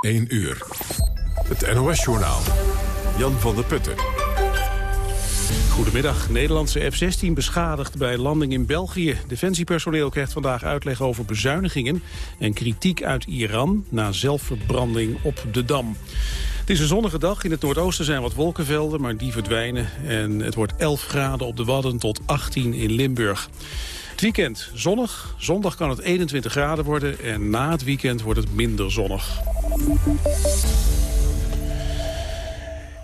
1 uur. Het NOS-journaal. Jan van der Putten. Goedemiddag. Nederlandse F-16 beschadigd bij landing in België. Defensiepersoneel krijgt vandaag uitleg over bezuinigingen... en kritiek uit Iran na zelfverbranding op de Dam. Het is een zonnige dag. In het noordoosten zijn wat wolkenvelden, maar die verdwijnen. En het wordt 11 graden op de Wadden tot 18 in Limburg. Het weekend zonnig. Zondag kan het 21 graden worden. En na het weekend wordt het minder zonnig.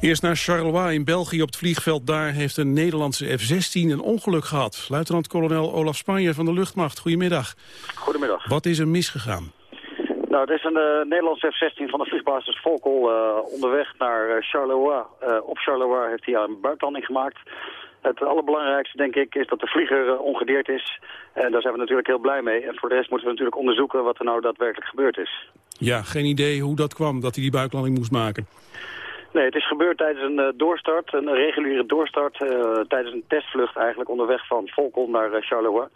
Eerst naar Charleroi in België op het vliegveld. Daar heeft een Nederlandse F-16 een ongeluk gehad. Luitenant-kolonel Olaf Spanje van de luchtmacht. Goedemiddag. Goedemiddag. Wat is er misgegaan? Nou, het is een uh, Nederlandse F-16 van de vliegbasis Volkel uh, onderweg naar uh, Charleroi. op Charleroi heeft hij een buitenlanding gemaakt. Het allerbelangrijkste, denk ik, is dat de vlieger ongedeerd is. En daar zijn we natuurlijk heel blij mee. En voor de rest moeten we natuurlijk onderzoeken wat er nou daadwerkelijk gebeurd is. Ja, geen idee hoe dat kwam, dat hij die buiklanding moest maken. Nee, het is gebeurd tijdens een uh, doorstart, een reguliere doorstart, uh, tijdens een testvlucht eigenlijk onderweg van Volkel naar uh, Charleroi.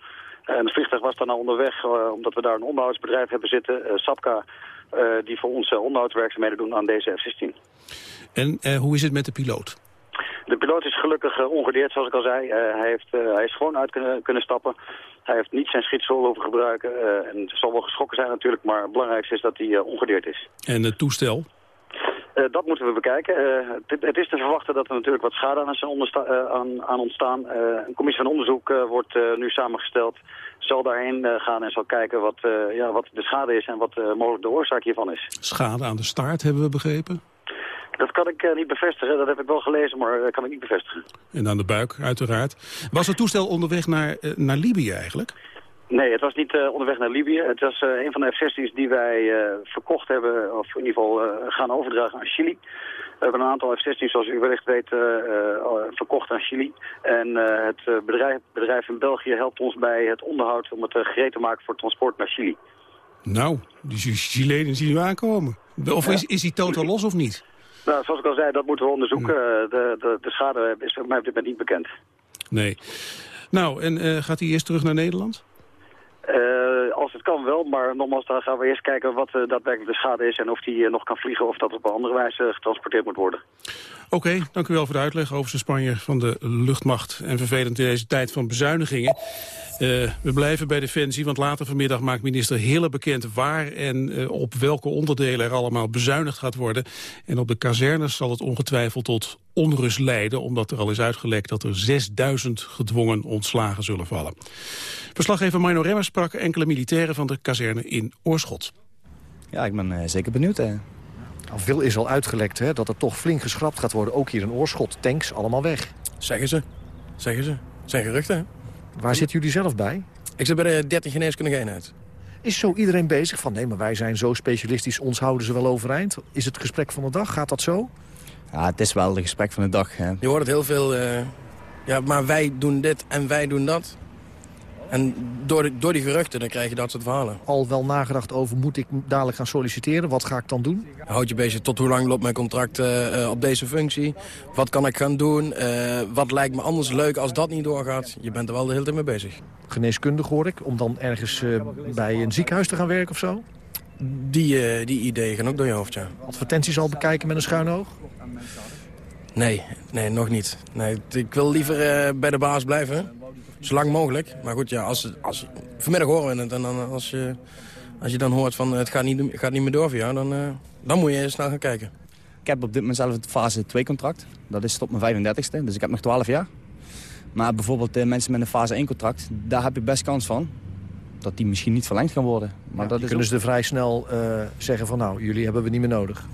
En het vliegtuig was dan al onderweg, omdat we daar een onderhoudsbedrijf hebben zitten, Sapka, die voor ons onderhoudswerkzaamheden doen aan deze F-16. En hoe is het met de piloot? De piloot is gelukkig ongedeerd, zoals ik al zei. hij, heeft, hij is gewoon uit kunnen, kunnen stappen. Hij heeft niet zijn schietsel hoeven gebruiken. en het zal wel geschrokken zijn natuurlijk, maar het belangrijkste is dat hij ongedeerd is. En het toestel? Uh, dat moeten we bekijken. Uh, het, het, is te verwachten dat er natuurlijk wat schade aan, uh, aan, aan ontstaan. een commissie van onderzoek wordt nu samengesteld. Zal daarheen gaan en zal kijken wat, ja, wat de schade is en wat mogelijk de oorzaak hiervan is. Schade aan de staart hebben we begrepen? Dat kan ik niet bevestigen. Dat heb ik wel gelezen, maar dat kan ik niet bevestigen. En aan de buik, uiteraard. Was het toestel onderweg naar, naar Libië eigenlijk? Nee, het was niet uh, onderweg naar Libië. Het was uh, een van de F-16's die wij uh, verkocht hebben, of in ieder geval gaan overdragen aan Chili. We hebben een aantal F-16's, zoals u wellicht weet, verkocht aan Chili. En het bedrijf, bedrijf in België helpt ons bij het onderhoud om het gereed te maken voor transport naar Chili. Nou, die Chilenen zien we aankomen. Of is, is die totaal los of niet? Nou, zoals ik al zei, dat moeten we onderzoeken. De, de, de schade is voor mij op dit moment niet bekend. Nee. Nou, en gaat hij eerst terug naar Nederland? Uh, als het kan wel, maar nogmaals, dan gaan we eerst kijken wat uh, daadwerkelijk de schade is... en of die uh, nog kan vliegen of dat op een andere wijze getransporteerd moet worden. Oké, dank u wel voor de uitleg over Spanje van de luchtmacht. En vervelend in deze tijd van bezuinigingen. we blijven bij Defensie, want later vanmiddag maakt minister Hille bekend... waar en op welke onderdelen er allemaal bezuinigd gaat worden. En op de kazernes zal het ongetwijfeld tot onrust leiden... omdat er al is uitgelekt dat er 6000 gedwongen ontslagen zullen vallen. Verslaggever Mino Remmers sprak enkele militairen van de kazerne in Oorschot. Ja, ik ben uh, zeker benieuwd. Hè. Al veel is al uitgelekt hè, dat er toch flink geschrapt gaat worden. Ook hier in Oorschot. Tanks allemaal weg. Zeggen ze. Zeggen ze. zijn geruchten. Hè? Waar zitten jullie zelf bij? Ik zit bij de 13 geneeskundige eenheid. Is zo iedereen bezig van, nee, maar wij zijn zo specialistisch, ons houden ze wel overeind? Is het gesprek van de dag, gaat dat zo? Ja, het is wel het gesprek van de dag. Hè. Je hoort het heel veel, uh, ja, maar wij doen dit en wij doen dat. En door, de, door die geruchten dan krijg je dat soort verhalen. Al wel nagedacht over, moet ik dadelijk gaan solliciteren? Wat ga ik dan doen? Houd je bezig tot hoe lang loopt mijn contract uh, op deze functie? Wat kan ik gaan doen? Uh, wat lijkt me anders leuk als dat niet doorgaat? Je bent er wel de hele tijd mee bezig. Geneeskundig hoor ik, om dan ergens uh, bij een ziekenhuis te gaan werken of zo? Die, die ideeën gaan ook door je hoofd, ja. Advertenties al bekijken met een schuin oog? Nee, nee, nog niet. Nee, ik wil liever bij de baas blijven. Zo lang mogelijk. Maar goed, ja, als, als, vanmiddag horen we het. En dan, als, je, als je dan hoort van het gaat niet, gaat niet meer door voor jou, dan, uh, dan moet je snel gaan kijken. Ik heb op dit moment zelf het fase 2 contract. Dat is tot mijn 35ste, dus ik heb nog 12 jaar. Maar bijvoorbeeld uh, mensen met een fase 1 contract, daar heb ik best kans van. Dat die misschien niet verlengd gaan worden. Maar ja, dat kunnen ze er vrij snel uh, zeggen van nou, jullie hebben we niet meer nodig.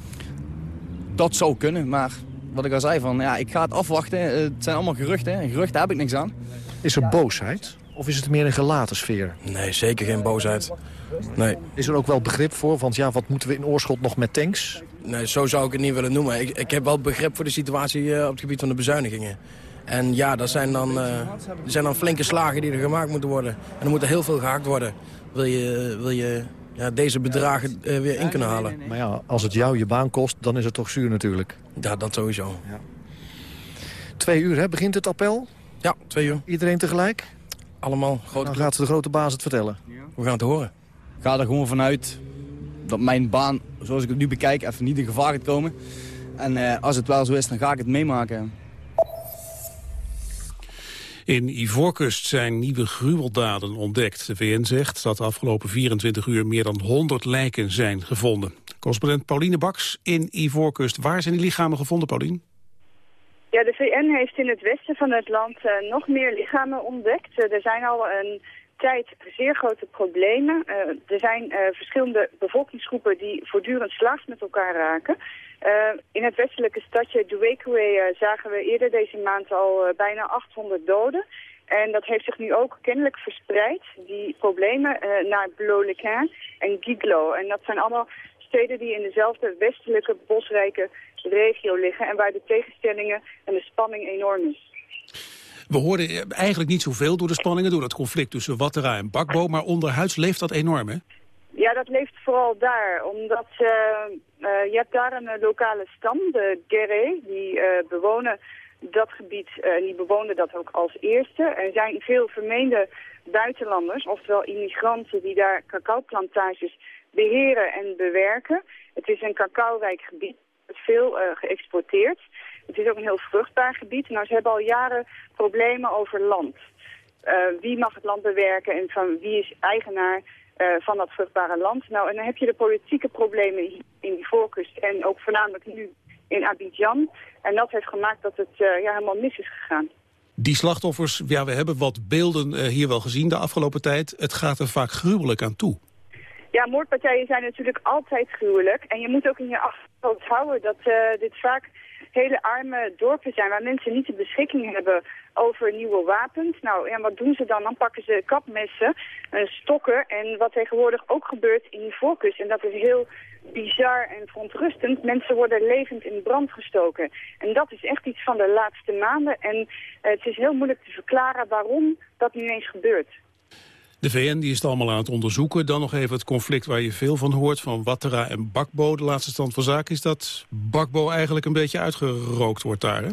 Dat zou kunnen, maar wat ik al zei, van, ja, ik ga het afwachten. Het zijn allemaal geruchten en geruchten heb ik niks aan. Is er boosheid? Of is het meer een gelaten sfeer? Nee, zeker geen boosheid. Nee. Is er ook wel begrip voor? Want ja, wat moeten we in Oorschot nog met tanks? Nee, zo zou ik het niet willen noemen. Ik, ik heb wel begrip voor de situatie uh, op het gebied van de bezuinigingen. En ja, dat zijn dan, uh, zijn dan flinke slagen die er gemaakt moeten worden. En er moet er heel veel gehaakt worden. Wil je, wil je ja, deze bedragen uh, weer in kunnen halen. Maar ja, als het jou je baan kost, dan is het toch zuur natuurlijk. Ja, dat sowieso. Ja. Twee uur, hè? Begint het appel? Ja, twee uur. Iedereen tegelijk? Allemaal. Grote dan gaat de grote baas het vertellen. We gaan het horen. Ga er gewoon vanuit dat mijn baan, zoals ik het nu bekijk, even niet in gevaar gaat komen. En als het wel zo is, dan ga ik het meemaken. In Ivoorkust zijn nieuwe gruweldaden ontdekt. De VN zegt dat de afgelopen 24 uur meer dan 100 lijken zijn gevonden. Correspondent Pauline Baks in Ivoorkust. Waar zijn die lichamen gevonden, Pauline? Ja, de VN heeft in het westen van het land uh, nog meer lichamen ontdekt. Uh, er zijn al een zeer grote problemen. Uh, er zijn verschillende bevolkingsgroepen die voortdurend slaags met elkaar raken. in het westelijke stadje Duekwe zagen we eerder deze maand al bijna 800 doden. En dat heeft zich nu ook kennelijk verspreid, die problemen, naar Blolequin en Giglo. En dat zijn allemaal steden die in dezelfde westelijke bosrijke regio liggen... en waar de tegenstellingen en de spanning enorm is. We hoorden eigenlijk niet zoveel door de spanningen, door het conflict tussen Wattera en Bakbo, maar onderhuids leeft dat enorm, hè? Ja, dat leeft vooral daar, omdat uh, uh, je hebt daar een uh, lokale stam, de Gere, die bewonen dat gebied, die bewonen dat ook als eerste. Er zijn veel vermeende buitenlanders, oftewel immigranten, die daar cacaoplantages beheren en bewerken. Het is een cacaorijk gebied, veel geëxporteerd. Het is ook een heel vruchtbaar gebied. Nou, ze hebben al jaren problemen over land. Uh, wie mag het land bewerken en van wie is eigenaar uh, van dat vruchtbare land? Nou, en dan heb je de politieke problemen in die voorkust en ook voornamelijk nu in Abidjan. En dat heeft gemaakt dat het ja, helemaal mis is gegaan. Die slachtoffers, ja, we hebben wat beelden hier wel gezien de afgelopen tijd. Het gaat er vaak gruwelijk aan toe. Ja, moordpartijen zijn natuurlijk altijd gruwelijk. En je moet ook in je achterhoofd houden dat dit vaak hele arme dorpen zijn... waar mensen niet de beschikking hebben over nieuwe wapens. Nou, ja, wat doen ze dan? Dan pakken ze kapmessen, uh, stokken en wat tegenwoordig ook gebeurt in die voorkust. En dat is heel bizar en verontrustend. Mensen worden levend in brand gestoken. En dat is echt iets van de laatste maanden. En uh, het is heel moeilijk te verklaren waarom dat nu eens gebeurt. De VN die is het allemaal aan het onderzoeken. Dan nog even het conflict waar je veel van hoort, van Wattera en Bakbo. De laatste stand van zaken is dat Bakbo eigenlijk een beetje uitgerookt wordt daar, hè?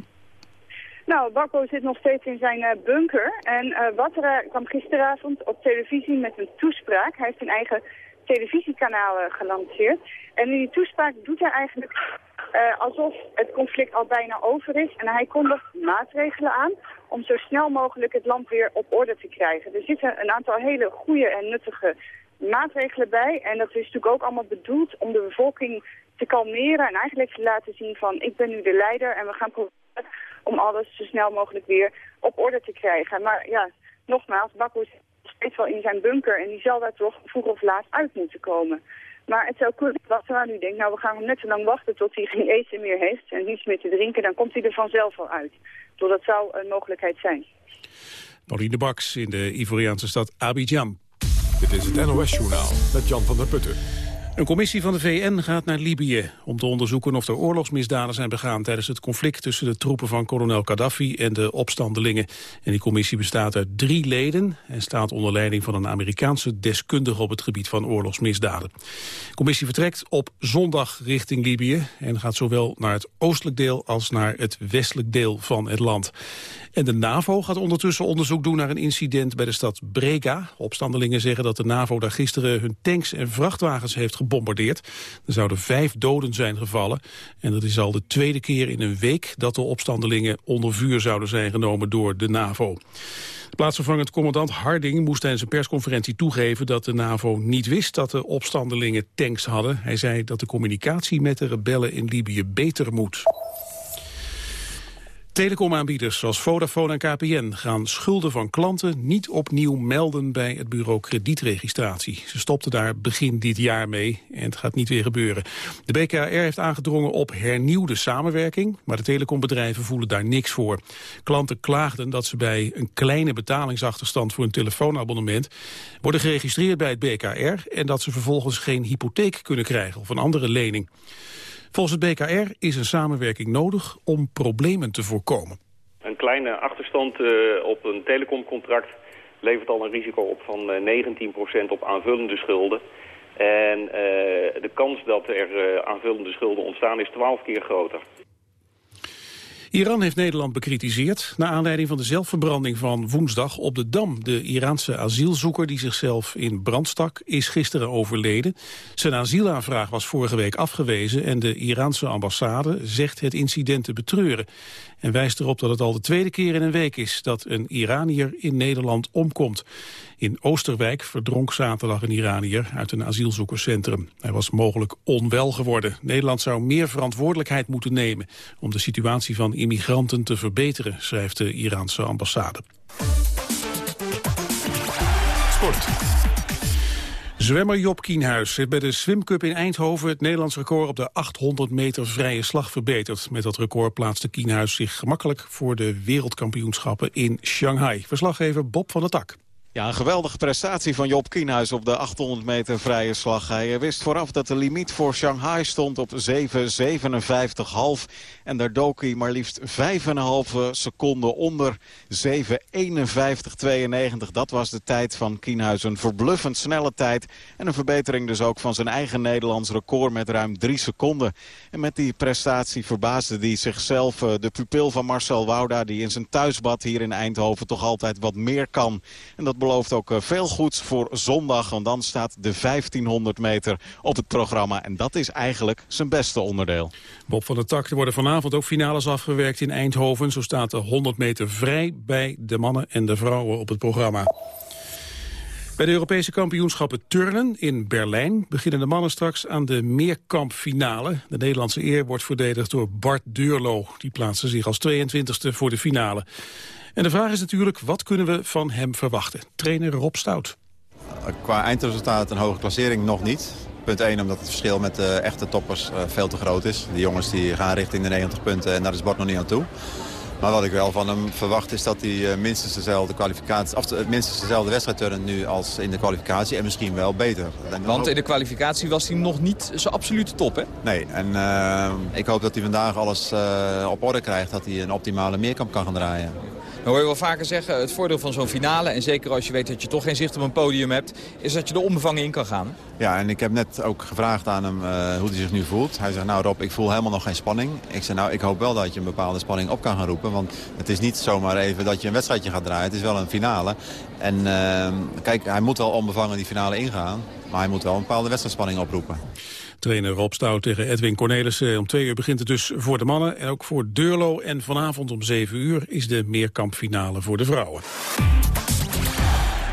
Nou, Bakbo zit nog steeds in zijn uh, bunker. En uh, Wattera kwam gisteravond op televisie met een toespraak. Hij heeft een eigen televisiekanaal uh, gelanceerd. En in die toespraak doet hij eigenlijk uh, alsof het conflict al bijna over is. En hij kondigt maatregelen aan om zo snel mogelijk het land weer op orde te krijgen. Er zitten een aantal hele goede en nuttige maatregelen bij. En dat is natuurlijk ook allemaal bedoeld om de bevolking te kalmeren en eigenlijk te laten zien van ik ben nu de leider en we gaan proberen om alles zo snel mogelijk weer op orde te krijgen. Maar ja, nogmaals, Bakko is steeds wel in zijn bunker en die zal daar toch vroeg of laat uit moeten komen. Maar het zou kunnen dat ze nu denkt, nou we gaan net zo lang wachten tot hij geen eten meer heeft en niets meer te drinken, dan komt hij er vanzelf al uit. Dus dat zou een mogelijkheid zijn. Pauline Baks in de Ivoriaanse stad Abidjan. Dit is het NOS Journaal met Jan van der Putten. Een commissie van de VN gaat naar Libië om te onderzoeken of er oorlogsmisdaden zijn begaan tijdens het conflict tussen de troepen van kolonel Gaddafi en de opstandelingen. En die commissie bestaat uit drie leden en staat onder leiding van een Amerikaanse deskundige op het gebied van oorlogsmisdaden. De commissie vertrekt op zondag richting Libië en gaat zowel naar het oostelijk deel als naar het westelijk deel van het land. En de NAVO gaat ondertussen onderzoek doen naar een incident bij de stad Brega. Opstandelingen zeggen dat de NAVO daar gisteren hun tanks en vrachtwagens heeft gebombardeerd. Er zouden vijf doden zijn gevallen. En dat is al de tweede keer in een week dat de opstandelingen onder vuur zouden zijn genomen door de NAVO. Plaatsvervangend commandant Harding moest tijdens een persconferentie toegeven dat de NAVO niet wist dat de opstandelingen tanks hadden. Hij zei dat de communicatie met de rebellen in Libië beter moet. Telecomaanbieders zoals Vodafone en KPN gaan schulden van klanten niet opnieuw melden bij het bureau kredietregistratie. Ze stopten daar begin dit jaar mee en het gaat niet weer gebeuren. De BKR heeft aangedrongen op hernieuwde samenwerking, maar de telecombedrijven voelen daar niks voor. Klanten klaagden dat ze bij een kleine betalingsachterstand voor een telefoonabonnement worden geregistreerd bij het BKR en dat ze vervolgens geen hypotheek kunnen krijgen of een andere lening. Volgens het BKR is een samenwerking nodig om problemen te voorkomen. Een kleine achterstand uh, op een telecomcontract levert al een risico op van uh, eh, 19% op aanvullende schulden. En uh, de kans dat er aanvullende schulden ontstaan is 12 keer groter. Iran heeft Nederland bekritiseerd... na aanleiding van de zelfverbranding van woensdag op de Dam. De Iraanse asielzoeker die zichzelf in brand stak... is gisteren overleden. Zijn asielaanvraag was vorige week afgewezen... en de Iraanse ambassade zegt het incident te betreuren... en wijst erop dat het al de tweede keer in een week is... dat een Iranier in Nederland omkomt. In Oosterwijk verdronk zaterdag een Iranier uit een asielzoekerscentrum. Hij was mogelijk onwel geworden. Nederland zou meer verantwoordelijkheid moeten nemen... om de situatie van immigranten te verbeteren, schrijft de Iraanse ambassade. Sport. Zwemmer Job Kienhuis heeft bij de Swim Cup in Eindhoven het Nederlands record op de 800 meter vrije slag verbeterd. Met dat record plaatste Kienhuis zich gemakkelijk voor de wereldkampioenschappen in Shanghai. Verslaggever Bob van der Tak. Ja, een geweldige prestatie van Job Kienhuis op de 800 meter vrije slag. Hij wist vooraf dat de limiet voor Shanghai stond op 7,57,5. En daar dook hij maar liefst 5,5 seconden onder 7,51,92. Dat was de tijd van Kienhuis. Een verbluffend snelle tijd. En een verbetering dus ook van zijn eigen Nederlands record met ruim 3 seconden. En met die prestatie verbaasde hij zichzelf. Eh, de pupil van Marcel Wouda die in zijn thuisbad hier in Eindhoven toch altijd wat meer kan. En dat belooft ook eh, veel goeds voor zondag. Want dan staat de 1500 meter op het programma. En dat is eigenlijk zijn beste onderdeel. Bob van der Tak, er worden vanavond ook finales afgewerkt in Eindhoven. Zo staat de 100 meter vrij bij de mannen en de vrouwen op het programma. Bij de Europese kampioenschappen turnen in Berlijn beginnen de mannen straks aan de meerkampfinale. De Nederlandse eer wordt verdedigd door Bart Deurlo. Die plaatste zich als 22e voor de finale. En de vraag is natuurlijk, wat kunnen we van hem verwachten? Trainer Rob Stout. Qua eindresultaat een hoge klassering nog niet. Punt 1 omdat het verschil met de echte toppers eh, veel te groot is. De jongens die gaan richting de 90 punten en daar is Bart nog niet aan toe. Maar wat ik wel van hem verwacht is dat hij eh, minstens dezelfde kwalificatie, of minstens dezelfde wedstrijd turnt nu als in de kwalificatie en misschien wel beter. Want in de kwalificatie was hij nog niet zijn absolute top, hè? Nee, en uh, ik hoop dat hij vandaag alles uh, op orde krijgt, dat hij een optimale meerkamp kan gaan draaien. Dan hoor je wel vaker zeggen, het voordeel van zo'n finale... en zeker als je weet dat je toch geen zicht op een podium hebt... is dat je er onbevangen in kan gaan. Ja, en ik heb net ook gevraagd aan hem uh, hoe hij zich nu voelt. Hij zegt, nou Rob, ik voel helemaal nog geen spanning. Ik zeg, nou, ik hoop wel dat je een bepaalde spanning op kan gaan roepen. Want het is niet zomaar even dat je een wedstrijdje gaat draaien. Het is wel een finale. En uh, kijk, hij moet wel onbevangen die finale ingaan. Maar hij moet wel een bepaalde wedstrijdspanning oproepen. Trainer Rob Stout tegen Edwin Cornelissen. Om twee uur begint het dus voor de mannen en ook voor Deurlo. En vanavond om zeven uur is de meerkampfinale voor de vrouwen.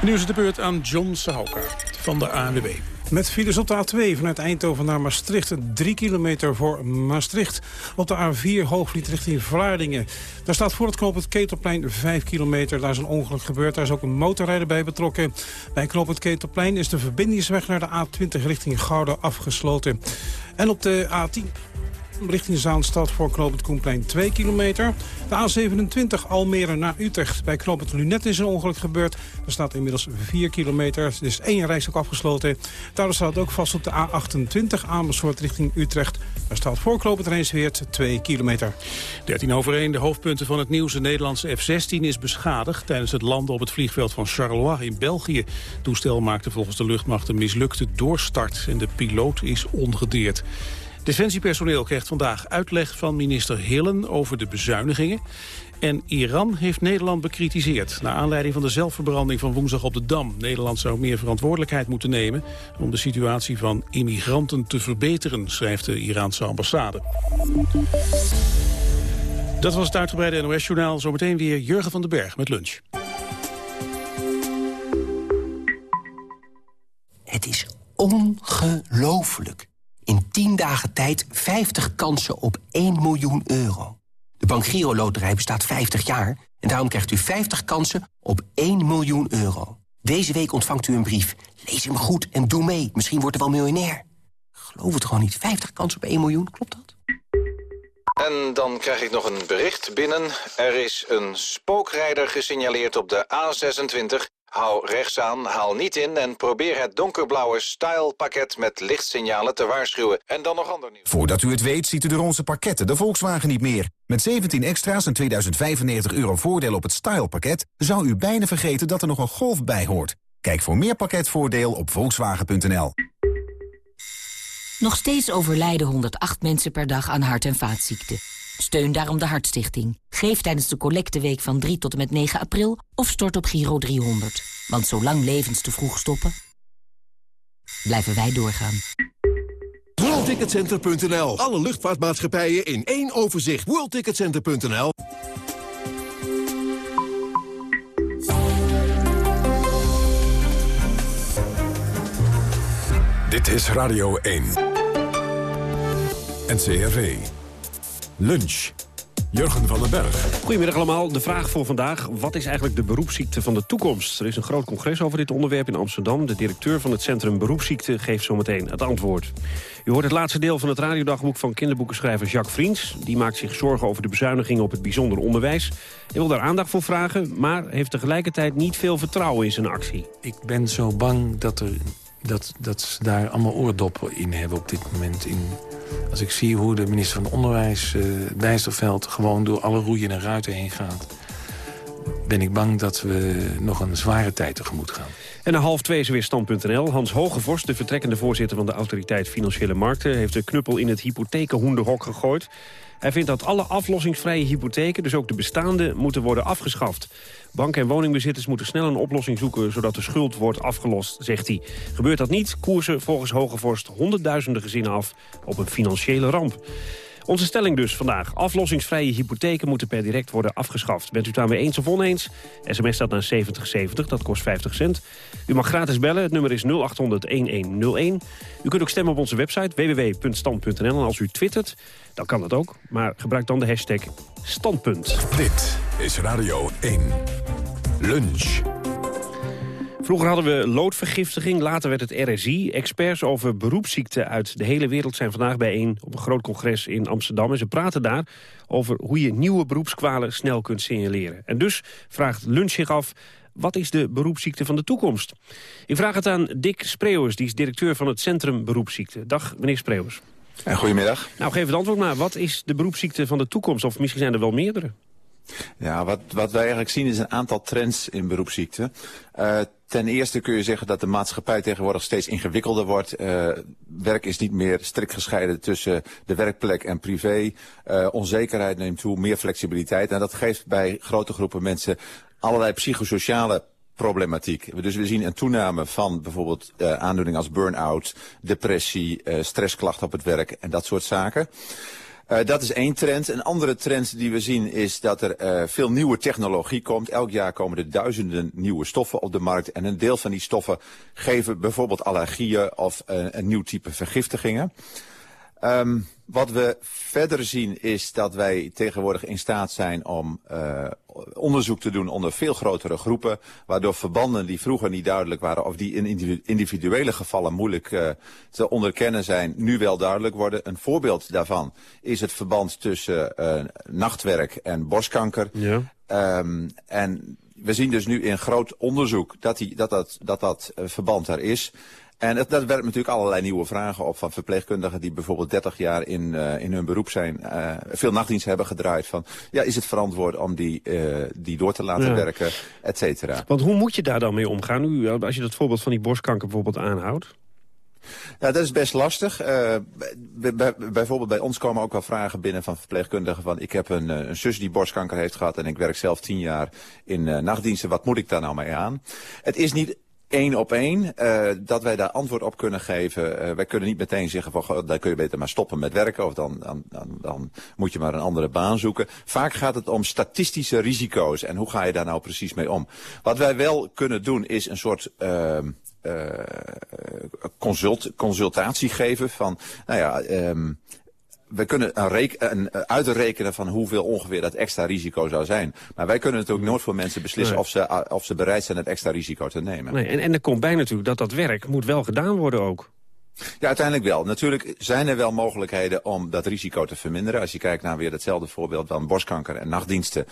nu is het de beurt aan John Sahauka van de ANWB. Met files op de A2 vanuit Eindhoven naar Maastricht. 3 kilometer voor Maastricht. Op de A4 Hoogvliet richting Vlaardingen. Daar staat voor het knooppunt Ketelplein 5 kilometer. Daar is een ongeluk gebeurd. Daar is ook een motorrijder bij betrokken. Bij knooppunt Ketelplein is de verbindingsweg naar de A20 richting Gouda afgesloten. En op de A10 richting Zaanstad voor knooppunt Koenplein 2 kilometer. De A27 Almere naar Utrecht. Bij knooppunt Lunet is een ongeluk gebeurd. Er staat inmiddels 4 kilometer. Er is één reis ook afgesloten. Daardoor staat ook vast op de A28 Amersfoort richting Utrecht. Daar staat voor knooppunt Rijnsweert 2 kilometer. 13 over 1. De hoofdpunten van het nieuws. De Nederlandse F-16 is beschadigd tijdens het landen op het vliegveld van Charleroi in België. Het toestel maakte volgens de luchtmacht een mislukte doorstart en de piloot is ongedeerd. Defensiepersoneel krijgt vandaag uitleg van minister Hillen over de bezuinigingen. En Iran heeft Nederland bekritiseerd... naar aanleiding van de zelfverbranding van woensdag op de Dam. Nederland zou meer verantwoordelijkheid moeten nemen... om de situatie van immigranten te verbeteren, schrijft de Iraanse ambassade. Dat was het uitgebreide NOS-journaal. Zometeen weer Jurgen van den Berg met lunch. Het is ongelooflijk. In 10 dagen tijd 50 kansen op 1 miljoen euro. De Bank Giro Loterij bestaat 50 jaar en daarom krijgt u 50 kansen op 1 miljoen euro. Deze week ontvangt u een brief. Lees hem goed en doe mee. Misschien wordt er wel miljonair. Geloof het gewoon niet. 50 kansen op 1 miljoen, klopt dat? En dan krijg ik nog een bericht binnen. Er is een spookrijder gesignaleerd op de A26 Hou rechts aan, haal niet in en probeer het donkerblauwe style-pakket met lichtsignalen te waarschuwen. En dan nog ander nieuws. Voordat u het weet ziet u de onze pakketten de Volkswagen niet meer. Met 17 extra's en 2095 euro voordeel op het style-pakket... zou u bijna vergeten dat er nog een golf bij hoort. Kijk voor meer pakketvoordeel op volkswagen.nl. Nog steeds overlijden 108 mensen per dag aan hart- en vaatziekten. Steun daarom de Hartstichting. Geef tijdens de collecteweek van 3 tot en met 9 april of stort op Giro 300. Want zolang levens te vroeg stoppen, blijven wij doorgaan. WorldTicketCenter.nl. Alle luchtvaartmaatschappijen in één overzicht. WorldTicketCenter.nl. Dit is Radio 1. NCRV. Lunch. Jurgen van den Berg. Goedemiddag allemaal. De vraag voor vandaag. Wat is eigenlijk de beroepsziekte van de toekomst? Er is een groot congres over dit onderwerp in Amsterdam. De directeur van het Centrum Beroepsziekte geeft zometeen het antwoord. U hoort het laatste deel van het radiodagboek van kinderboekenschrijver Jacques Vriends. Die maakt zich zorgen over de bezuinigingen op het bijzonder onderwijs. Hij wil daar aandacht voor vragen, maar heeft tegelijkertijd niet veel vertrouwen in zijn actie. Ik ben zo bang dat, er, dat, dat ze daar allemaal oordoppen in hebben op dit moment. In, als ik zie hoe de minister van Onderwijs, uh, gewoon door alle roeien en ruiten heen gaat... ben ik bang dat we nog een zware tijd tegemoet gaan. En na half twee is er weer stand.nl. Hans Hogevorst, de vertrekkende voorzitter van de Autoriteit Financiële Markten... heeft de knuppel in het hypothekenhoenderhok gegooid. Hij vindt dat alle aflossingsvrije hypotheken, dus ook de bestaande, moeten worden afgeschaft. Banken en woningbezitters moeten snel een oplossing zoeken... zodat de schuld wordt afgelost, zegt hij. Gebeurt dat niet, koersen volgens Hogevorst honderdduizenden gezinnen af... op een financiële ramp. Onze stelling dus vandaag. Aflossingsvrije hypotheken moeten per direct worden afgeschaft. Bent u daarmee eens of oneens? SMS staat naar 7070, dat kost 50 cent. U mag gratis bellen, het nummer is 0800-1101. U kunt ook stemmen op onze website www.stand.nl. En als u twittert, dan kan dat ook. Maar gebruik dan de hashtag standpunt. Dit is Radio 1. Lunch. Vroeger hadden we loodvergiftiging, later werd het RSI. Experts over beroepsziekten uit de hele wereld zijn vandaag bijeen... op een groot congres in Amsterdam. En ze praten daar over hoe je nieuwe beroepskwalen snel kunt signaleren. En dus vraagt Lunch zich af... Wat is de beroepsziekte van de toekomst? Ik vraag het aan Dick Spreeuwers, die is directeur van het Centrum Beroepsziekte. Dag, meneer Spreeuwers. En goedemiddag. Nou, geef het antwoord maar. Wat is de beroepsziekte van de toekomst? Of misschien zijn er wel meerdere. Ja, wat, wat wij eigenlijk zien is een aantal trends in beroepsziekten. Uh, ten eerste kun je zeggen dat de maatschappij tegenwoordig steeds ingewikkelder wordt. Uh, werk is niet meer strikt gescheiden tussen de werkplek en privé. Uh, onzekerheid neemt toe, meer flexibiliteit. En dat geeft bij grote groepen mensen allerlei psychosociale problematiek. Dus we zien een toename van bijvoorbeeld uh, aandoeningen als burn-out, depressie, stressklachten op het werk en dat soort zaken. Uh, dat is één trend. Een andere trend die we zien is dat er uh, veel nieuwe technologie komt. Elk jaar komen er duizenden nieuwe stoffen op de markt. En een deel van die stoffen geven bijvoorbeeld allergieën of uh, een nieuw type vergiftigingen. Um, wat we verder zien is dat wij tegenwoordig in staat zijn om uh, onderzoek te doen onder veel grotere groepen. Waardoor verbanden die vroeger niet duidelijk waren of die in individuele gevallen moeilijk uh, te onderkennen zijn, nu wel duidelijk worden. Een voorbeeld daarvan is het verband tussen uh, nachtwerk en borstkanker. Ja. Um, en we zien dus nu in groot onderzoek dat die, dat, dat, dat, dat verband er is. En dat, dat werpt natuurlijk allerlei nieuwe vragen op van verpleegkundigen die bijvoorbeeld 30 jaar in, uh, in hun beroep zijn, uh, veel nachtdienst hebben gedraaid. Van, ja, is het verantwoord om die, uh, die door te laten ja. werken, et cetera. Want hoe moet je daar dan mee omgaan, nu, als je dat voorbeeld van die borstkanker bijvoorbeeld aanhoudt? Ja, dat is best lastig. Uh, bijvoorbeeld bij ons komen ook wel vragen binnen van verpleegkundigen van... ik heb een, een zus die borstkanker heeft gehad en ik werk zelf tien jaar in uh, nachtdiensten. Wat moet ik daar nou mee aan? Het is niet één op één, uh, dat wij daar antwoord op kunnen geven. Uh, wij kunnen niet meteen zeggen van, dan kun je beter maar stoppen met werken of dan, dan, dan, moet je maar een andere baan zoeken. Vaak gaat het om statistische risico's en hoe ga je daar nou precies mee om. Wat wij wel kunnen doen is een soort... Uh, consult, consultatie geven van, nou ja, um, we kunnen een een, uitrekenen van hoeveel ongeveer dat extra risico zou zijn. Maar wij kunnen natuurlijk nooit voor mensen beslissen nee. of, ze, of ze bereid zijn het extra risico te nemen. Nee, en, en er komt bij natuurlijk dat dat werk moet wel gedaan worden ook. Ja, uiteindelijk wel. Natuurlijk zijn er wel mogelijkheden om dat risico te verminderen. Als je kijkt naar weer hetzelfde voorbeeld van borstkanker en nachtdiensten...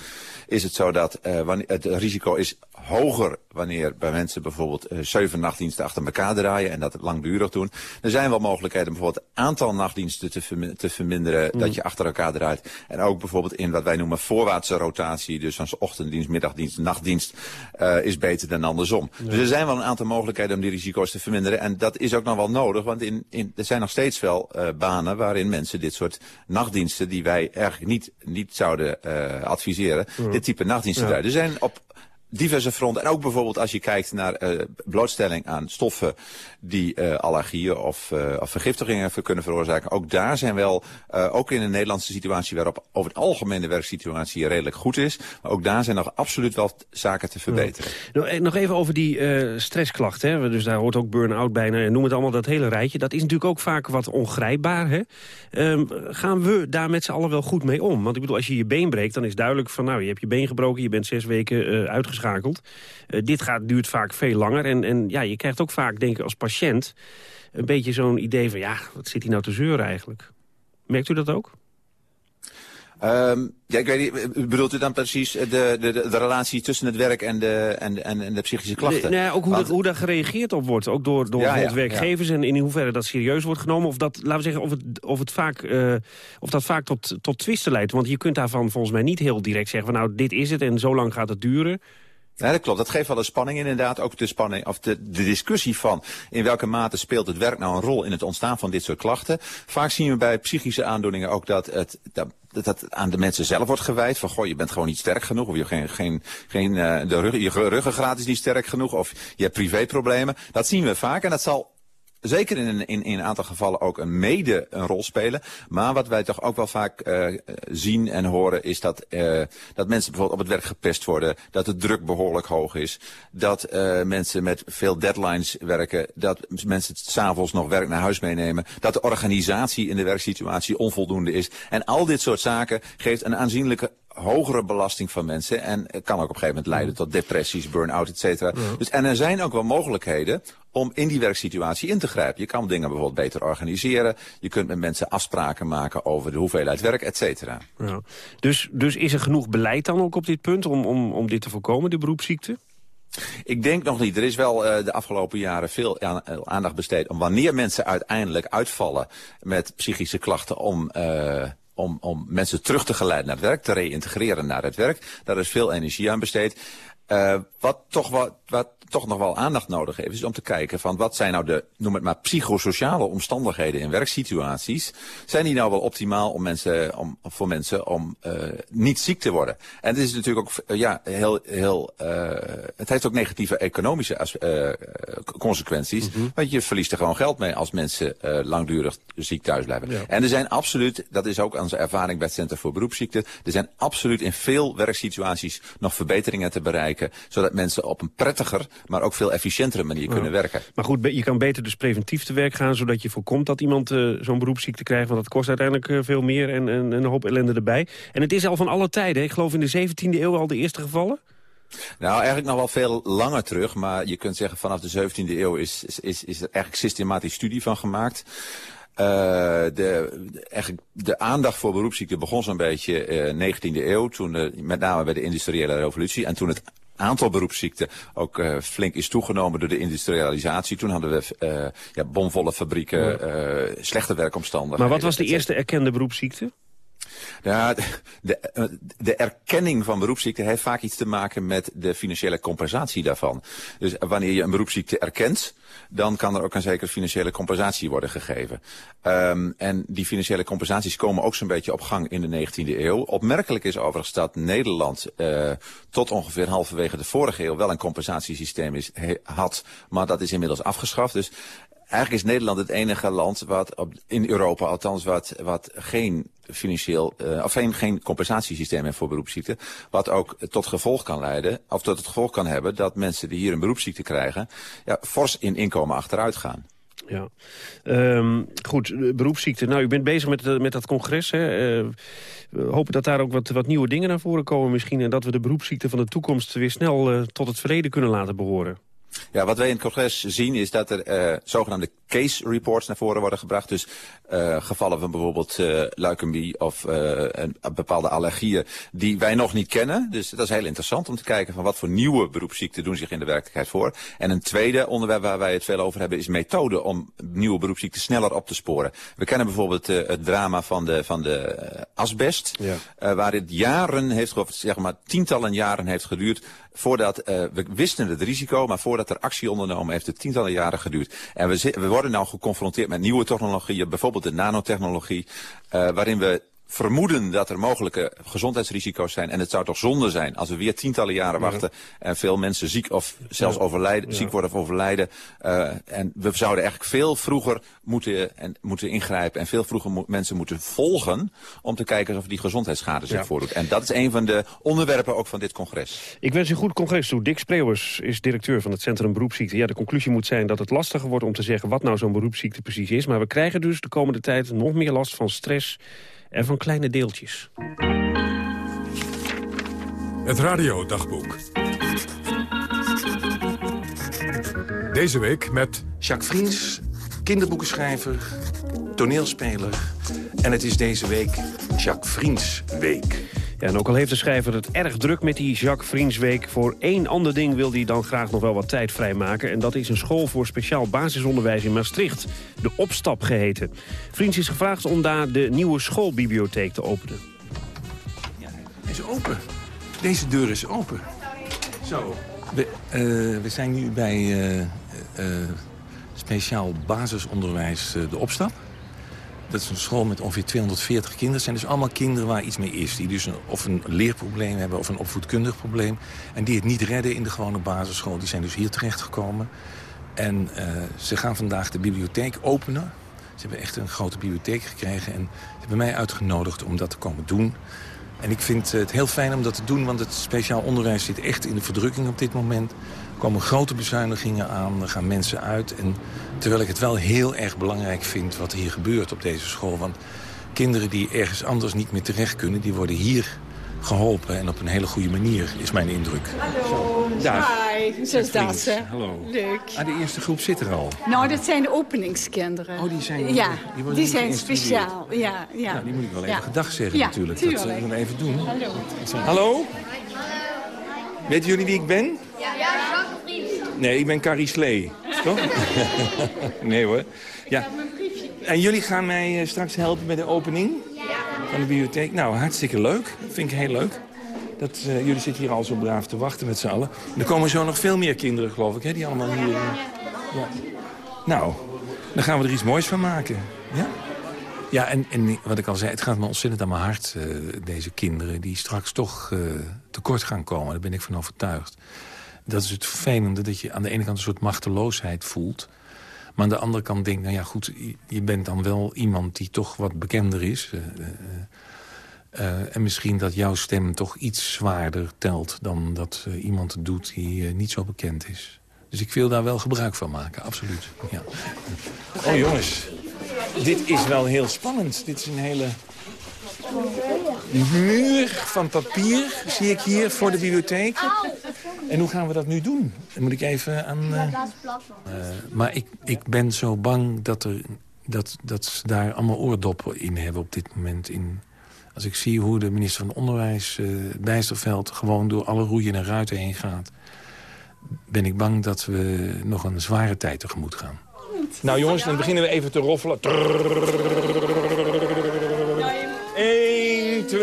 is het zo dat uh, het risico is hoger wanneer bij mensen bijvoorbeeld eh, zeven nachtdiensten achter elkaar draaien en dat langdurig doen. Er zijn wel mogelijkheden om bijvoorbeeld het aantal nachtdiensten te, vermi- te verminderen Mm. dat je achter elkaar draait. En ook bijvoorbeeld in wat wij noemen voorwaartse rotatie, dus als ochtenddienst, middagdienst, nachtdienst, eh, is beter dan andersom. Dus er zijn wel een aantal mogelijkheden om die risico's te verminderen. En dat is ook nog wel nodig, want in, in, er zijn nog steeds wel eh, banen waarin mensen dit soort nachtdiensten, die wij eigenlijk niet, niet zouden eh, adviseren, Mm. dit type nachtdiensten Ja. draaien. Er zijn op diverse fronten. En ook bijvoorbeeld als je kijkt naar eh, blootstelling aan stoffen die eh, allergieën of, eh, of vergiftigingen ver- kunnen veroorzaken. Ook daar zijn wel, ook in een Nederlandse situatie waarop over het algemeen de werksituatie redelijk goed is. Maar ook daar zijn nog absoluut wel zaken te verbeteren. Eh, Nog even over die stressklachten. Hè? Dus daar hoort ook burn-out bij. Nou, ja, noem het allemaal dat hele rijtje. Dat is natuurlijk ook vaak wat ongrijpbaar. Hè? Ehm, gaan we daar met z'n allen wel goed mee om? Want ik bedoel, als je je been breekt, dan is duidelijk van... nou, je hebt je been gebroken, je bent zes weken eh, Eh, dit gaat, duurt vaak veel langer. En, en ja, je krijgt ook vaak, denk ik, als patiënt... een beetje zo'n idee van, ja, wat zit hij nou te zeuren eigenlijk? Merkt u dat ook? Ehm, ja, ik weet niet, bedoelt u dan precies de, de, de, de relatie tussen het werk en de, en, en, en de psychische klachten? Nee, nou ja, ook hoe, Want- dat, hoe daar gereageerd op wordt. Ook door, door Ja, bijvoorbeeld ja, werkgevers en in hoeverre dat serieus wordt genomen. Of dat, laten we zeggen, of, het, of, het vaak, eh, of dat vaak tot, tot twisten leidt. Want je kunt daarvan volgens mij niet heel direct zeggen... van nou, dit is het en zo lang gaat het duren. Ja, dat klopt. Dat geeft wel een spanning inderdaad. Ook de spanning, of de, de discussie van in welke mate speelt het werk nou een rol in het ontstaan van dit soort klachten. Vaak zien we bij psychische aandoeningen ook dat het, dat, dat aan de mensen zelf wordt gewijd. Van goh, je bent gewoon niet sterk genoeg. Of je, geen, geen, geen, eh, de rug, je ruggengraat is niet sterk genoeg. Of je hebt privéproblemen. Dat zien we vaak en dat zal zeker in een, in, in een aantal gevallen ook een mede een rol spelen. Maar wat wij toch ook wel vaak eh, zien en horen is dat, eh, dat mensen bijvoorbeeld op het werk gepest worden. Dat de druk behoorlijk hoog is. Dat eh, mensen met veel deadlines werken. Dat mensen s'avonds nog werk naar huis meenemen. Dat de organisatie in de werksituatie onvoldoende is. En al dit soort zaken geeft een aanzienlijke hogere belasting van mensen. En het kan ook op een gegeven moment leiden tot depressies, burn-out, et cetera. Dus, en er zijn ook wel mogelijkheden om in die werksituatie in te grijpen. Je kan dingen bijvoorbeeld beter organiseren. Je kunt met mensen afspraken maken over de hoeveelheid werk, et cetera. Ja. Dus, dus is er genoeg beleid dan ook op dit punt om, om, om dit te voorkomen, de beroepsziekte? Ik denk nog niet. Er is wel uh, de afgelopen jaren veel uh, aandacht besteed om wanneer mensen uiteindelijk uitvallen met psychische klachten om... Uh, om, om mensen terug te geleiden naar het werk, te reïntegreren naar het werk. Daar is veel energie aan besteed. Uh, wat, toch wat, wat toch nog wel aandacht nodig heeft, is om te kijken van wat zijn nou de, noem het maar, psychosociale omstandigheden in werksituaties. Zijn die nou wel optimaal om mensen, om, voor mensen om uh, niet ziek te worden? En het is natuurlijk ook, uh, ja, heel, heel, het heeft ook negatieve economische consequenties. Mm -hmm. Want je verliest er gewoon geld mee als mensen langdurig ziek thuis blijven. Ja. En er zijn absoluut, dat is ook onze ervaring bij het Centrum voor Beroepsziekten, er zijn absoluut in veel werksituaties nog verbeteringen te bereiken, zodat mensen op een prettiger, maar ook veel efficiëntere manier ja. kunnen werken. Maar goed, je kan beter dus preventief te werk gaan, zodat je voorkomt dat iemand uh, zo'n beroepsziekte krijgt, want dat kost uiteindelijk uh, veel meer en, en, en een hoop ellende erbij. En het is al van alle tijden, ik geloof in de 17e eeuw al de eerste gevallen? Nou, eigenlijk nog wel veel langer terug. Maar je kunt zeggen vanaf de 17e eeuw is, is, is, is er eigenlijk systematisch studie van gemaakt. Uh, de, eigenlijk de aandacht voor beroepsziekten begon zo'n beetje uh, 19e eeuw. Toen, uh, met name bij de industriële revolutie. En toen het aantal beroepsziekten ook uh, flink is toegenomen door de industrialisatie. Toen hadden we uh, ja, bomvolle fabrieken, uh, slechte werkomstandigheden. Maar wat was de eerste erkende beroepsziekte? Ja, de, de, de, erkenning van beroepsziekte heeft vaak iets te maken met de financiële compensatie daarvan. Dus wanneer je een beroepsziekte erkent, dan kan er ook een zekere financiële compensatie worden gegeven. Um, en die financiële compensaties komen ook zo'n beetje op gang in de 19e eeuw. Opmerkelijk is overigens dat Nederland uh, tot ongeveer halverwege de vorige eeuw wel een compensatiesysteem is, had, maar dat is inmiddels afgeschaft. Dus Eigenlijk is Nederland het enige land wat op, in Europa althans wat, wat geen financieel uh, of geen, compensatiesysteem heeft voor beroepsziekte. Wat ook tot gevolg kan leiden, of tot het gevolg kan hebben dat mensen die hier een beroepsziekte krijgen, ja, fors in inkomen achteruit gaan. Ja, um, goed, beroepsziekte. Nou, u bent bezig met, met dat congres. Hè? Uh, we hopen dat daar ook wat, wat nieuwe dingen naar voren komen misschien... en dat we de beroepsziekte van de toekomst weer snel tot het verleden kunnen laten behoren. Ja, wat wij in het congres zien is dat er uh, zogenaamde case reports naar voren worden gebracht. Dus uh, gevallen van bijvoorbeeld uh, leukemie of een, bepaalde allergieën die wij nog niet kennen. Dus dat is heel interessant om te kijken van wat voor nieuwe beroepsziekten doen zich in de werkelijkheid voor. En een tweede onderwerp waar wij het veel over hebben is methoden om nieuwe beroepsziekten sneller op te sporen. We kennen bijvoorbeeld het drama van de, van de asbest. Ja. waar het jaren heeft, zeg maar tientallen jaren heeft geduurd voordat, uh, we wisten het risico, maar voordat er actie ondernomen heeft het tientallen jaren geduurd. En we, we worden nou geconfronteerd met nieuwe technologieën, bijvoorbeeld de nanotechnologie, uh, waarin we vermoeden dat er mogelijke gezondheidsrisico's zijn. En het zou toch zonde zijn als we weer tientallen jaren wachten... en veel mensen ziek of zelfs overlijden, ziek worden of overlijden. Uh, en we zouden eigenlijk veel vroeger moeten, en, moeten ingrijpen... en veel vroeger mo mensen moeten volgen... om te kijken of die gezondheidsschade zich voordoet. En dat is een van de onderwerpen ook van dit congres. Ik wens u goed congres toe. Dick Spreeuwers is directeur van het Centrum Beroepsziekte. Ja, de conclusie moet zijn dat het lastiger wordt om te zeggen... wat nou zo'n beroepsziekte precies is. Maar we krijgen dus de komende tijd nog meer last van stress en van kleine deeltjes. Het radiodagboek. Deze week met... Jacques Vriends, kinderboekenschrijver, toneelspeler. En het is deze week Jacques Vriends Week. Ja, en ook al heeft de schrijver het erg druk met die Jacques Vriensweek... voor één ander ding wil hij dan graag nog wel wat tijd vrijmaken. En dat is een school voor speciaal basisonderwijs in Maastricht. De Opstap geheten. Vriends is gevraagd om daar de nieuwe schoolbibliotheek te openen. Ja, hij is open. Deze deur is open. Zo. We, uh, we zijn nu bij uh, uh, speciaal basisonderwijs De Opstap. Dat is een school met ongeveer 240 kinderen. Het zijn dus allemaal kinderen waar iets mee is. Die dus of een leerprobleem hebben of een opvoedkundig probleem. En die het niet redden in de gewone basisschool. Die zijn dus hier terechtgekomen. En uh, ze gaan vandaag de bibliotheek openen. Ze hebben echt een grote bibliotheek gekregen. En ze hebben mij uitgenodigd om dat te komen doen. En ik vind het heel fijn om dat te doen, want het speciaal onderwijs zit echt in de verdrukking op dit moment. Er komen grote bezuinigingen aan, er gaan mensen uit. En terwijl ik het wel heel erg belangrijk vind wat hier gebeurt op deze school. Want kinderen die ergens anders niet meer terecht kunnen, die worden hier geholpen. En op een hele goede manier, is mijn indruk. Hallo. Dag. Zo is dat. Hallo. Leuk. Ah, de eerste groep zit er al? Nou, dat zijn de openingskinderen. Oh, die zijn, ja, die, die zijn speciaal. Ja, ja. Nou, die moet ik wel even ja. gedag zeggen ja, natuurlijk. Tuurlijk. Dat zullen we even doen. Hallo. Hallo? Weten jullie wie ik ben? Ja, Jacques Vries. Nee, ik ben Carrie Slee. Toch? nee hoor. Ja. En jullie gaan mij straks helpen bij de opening van de bibliotheek? Nou, hartstikke leuk. Dat vind ik heel leuk. Dat, uh, jullie zitten hier al zo braaf te wachten met z'n allen. Er komen zo nog veel meer kinderen, geloof ik, hè, die allemaal hier... Uh, ja. Nou, dan gaan we er iets moois van maken. Ja? Ja, en, en wat ik al zei, het gaat me ontzettend aan mijn hart, uh, deze kinderen... die straks toch tekort gaan komen. Daar ben ik van overtuigd. Dat is het vervelende, dat je aan de ene kant een soort machteloosheid voelt... Maar aan de andere kant denk nou ja goed, je bent dan wel iemand die toch wat bekender is. En misschien dat jouw stem toch iets zwaarder telt dan dat uh, iemand het doet die niet zo bekend is. Dus ik wil daar wel gebruik van maken, absoluut. Ja. Oh jongens, dit is wel heel spannend. Dit is een hele muur van papier, zie ik hier, voor de bibliotheek. En hoe gaan we dat nu doen? Dan moet ik even aan... Maar ik, ik ben zo bang dat, er, dat, dat ze daar allemaal oordoppen in hebben op dit moment. In, als ik zie hoe de minister van Onderwijs, uh, Bijsterveld... gewoon door alle roeien en ruiten heen gaat... ben ik bang dat we nog een zware tijd tegemoet gaan. Nou jongens, dan beginnen we even te roffelen. 1, 2, 3.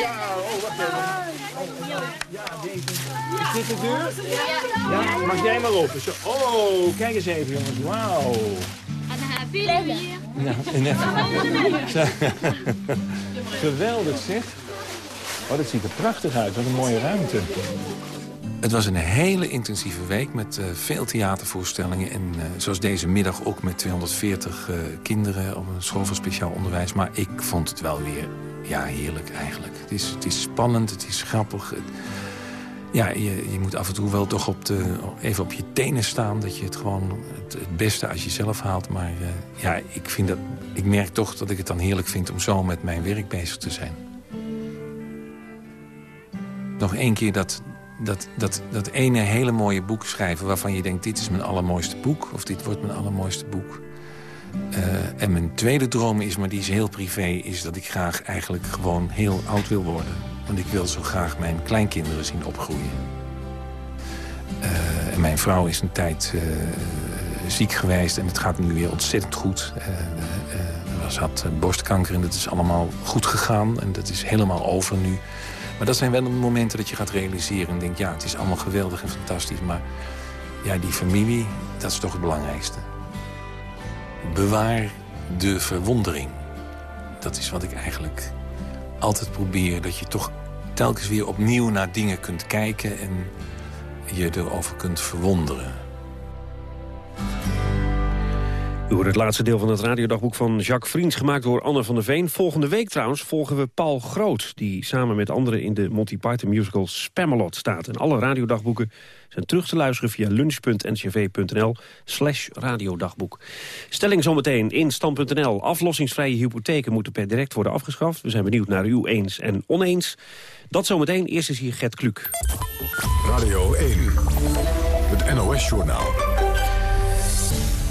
Ja, oh, wacht even. Ja, deze. Is dit de deur? Ja. Mag jij maar open. Zo. Oh, kijk eens even, jongens. Wauw. En dan heb je hier. Ja, en Geweldig, zeg. Oh, dat ziet er prachtig uit. Wat een mooie ruimte. Het was een hele intensieve week met uh, veel theatervoorstellingen. En uh, zoals deze middag ook met 240 uh, kinderen op een school voor speciaal onderwijs. Maar ik vond het wel weer ja, heerlijk eigenlijk. Het is, het is spannend, het is grappig. Het, ja, je, je moet af en toe wel toch op de, even op je tenen staan. Dat je het gewoon het, beste uit jezelf haalt. Maar ja, ik, vind dat, ik merk toch dat ik het dan heerlijk vind om zo met mijn werk bezig te zijn. Nog één keer dat, dat, dat, dat ene hele mooie boek schrijven... waarvan je denkt, dit is mijn allermooiste boek... of dit wordt mijn allermooiste boek. Uh, en mijn tweede droom is, maar die is heel privé... is dat ik graag eigenlijk gewoon heel oud wil worden. Want ik wil zo graag mijn kleinkinderen zien opgroeien. Uh, en mijn vrouw is een tijd uh, ziek geweest en het gaat nu weer ontzettend goed. ze had borstkanker en dat is allemaal goed gegaan. En dat is helemaal over nu. Maar dat zijn wel de momenten dat je gaat realiseren en denkt... ja, het is allemaal geweldig en fantastisch, maar ja, die familie, dat is toch het belangrijkste. Bewaar de verwondering. Dat is wat ik eigenlijk altijd probeer. Dat je toch telkens weer opnieuw naar dingen kunt kijken... en je erover kunt verwonderen. U hoort het laatste deel van het radiodagboek van Jacques Vriends... gemaakt door Anne van der Veen. Volgende week trouwens volgen we Paul Groot... die samen met anderen in de Monty Python musical Spamalot staat. En alle radiodagboeken zijn terug te luisteren via lunch.ncv.nl slash radiodagboek. Stelling zometeen in stand.nl. Aflossingsvrije hypotheken moeten per direct worden afgeschaft. We zijn benieuwd naar u eens en oneens. Dat zometeen. Eerst is hier Gert Kluk. Radio 1. Het NOS-journaal.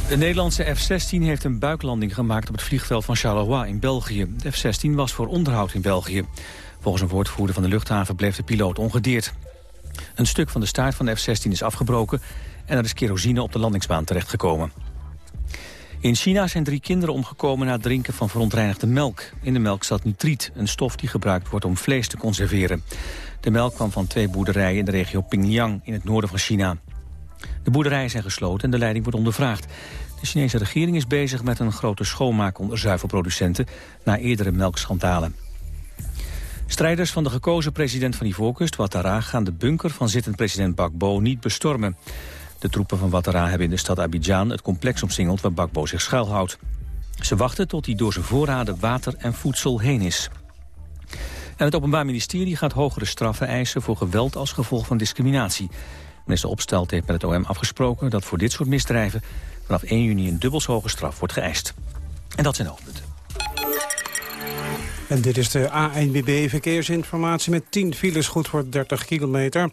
De Nederlandse F-16 heeft een buiklanding gemaakt op het vliegveld van Charleroi in België. De F-16 was voor onderhoud in België. Volgens een woordvoerder van de luchthaven bleef de piloot ongedeerd. Een stuk van de staart van de F-16 is afgebroken en er is kerosine op de landingsbaan terechtgekomen. In China zijn drie kinderen omgekomen na het drinken van verontreinigde melk. In de melk zat nitriet, een stof die gebruikt wordt om vlees te conserveren. De melk kwam van twee boerderijen in de regio Pingyang in het noorden van China. De boerderijen zijn gesloten en de leiding wordt ondervraagd. De Chinese regering is bezig met een grote schoonmaak onder zuivelproducenten... na eerdere melkschandalen. Strijders van de gekozen president van Ivoorkust, Ouattara... gaan de bunker van zittend president Bakbo niet bestormen. De troepen van Ouattara hebben in de stad Abidjan het complex omsingeld... waar Bakbo zich schuilhoudt. Ze wachten tot hij door zijn voorraden water en voedsel heen is. En het Openbaar Ministerie gaat hogere straffen eisen... voor geweld als gevolg van discriminatie. Minister Opstelt heeft met het OM afgesproken dat voor dit soort misdrijven vanaf 1 juni een dubbels hoge straf wordt geëist. En dat zijn de hoofdpunten. En dit is de ANWB verkeersinformatie met 10 files, goed voor 30 kilometer.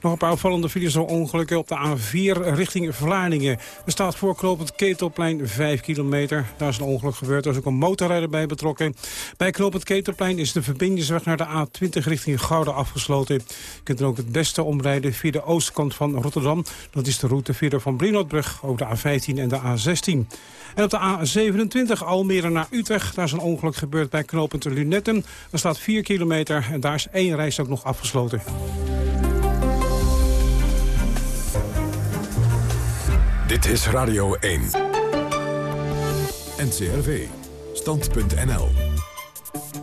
Nog een paar opvallende files door ongelukken op de A4 richting Vlaardingen. Er staat voorknopend Ketelplein 5 kilometer. Daar is een ongeluk gebeurd, er is ook een motorrijder bij betrokken. Bij knopend Ketelplein is de verbindingsweg naar de A20 richting Gouda afgesloten. Je kunt dan ook het beste omrijden via de oostkant van Rotterdam. Dat is de route via de Van Brienoordbrug over de A15 en de A16. En op de A27 Almere naar Utrecht, daar is een ongeluk gebeurd bij knooppunt Lunetten. Er staat 4 kilometer en daar is één reis ook nog afgesloten. Dit is Radio 1. NCRV. Stand.nl.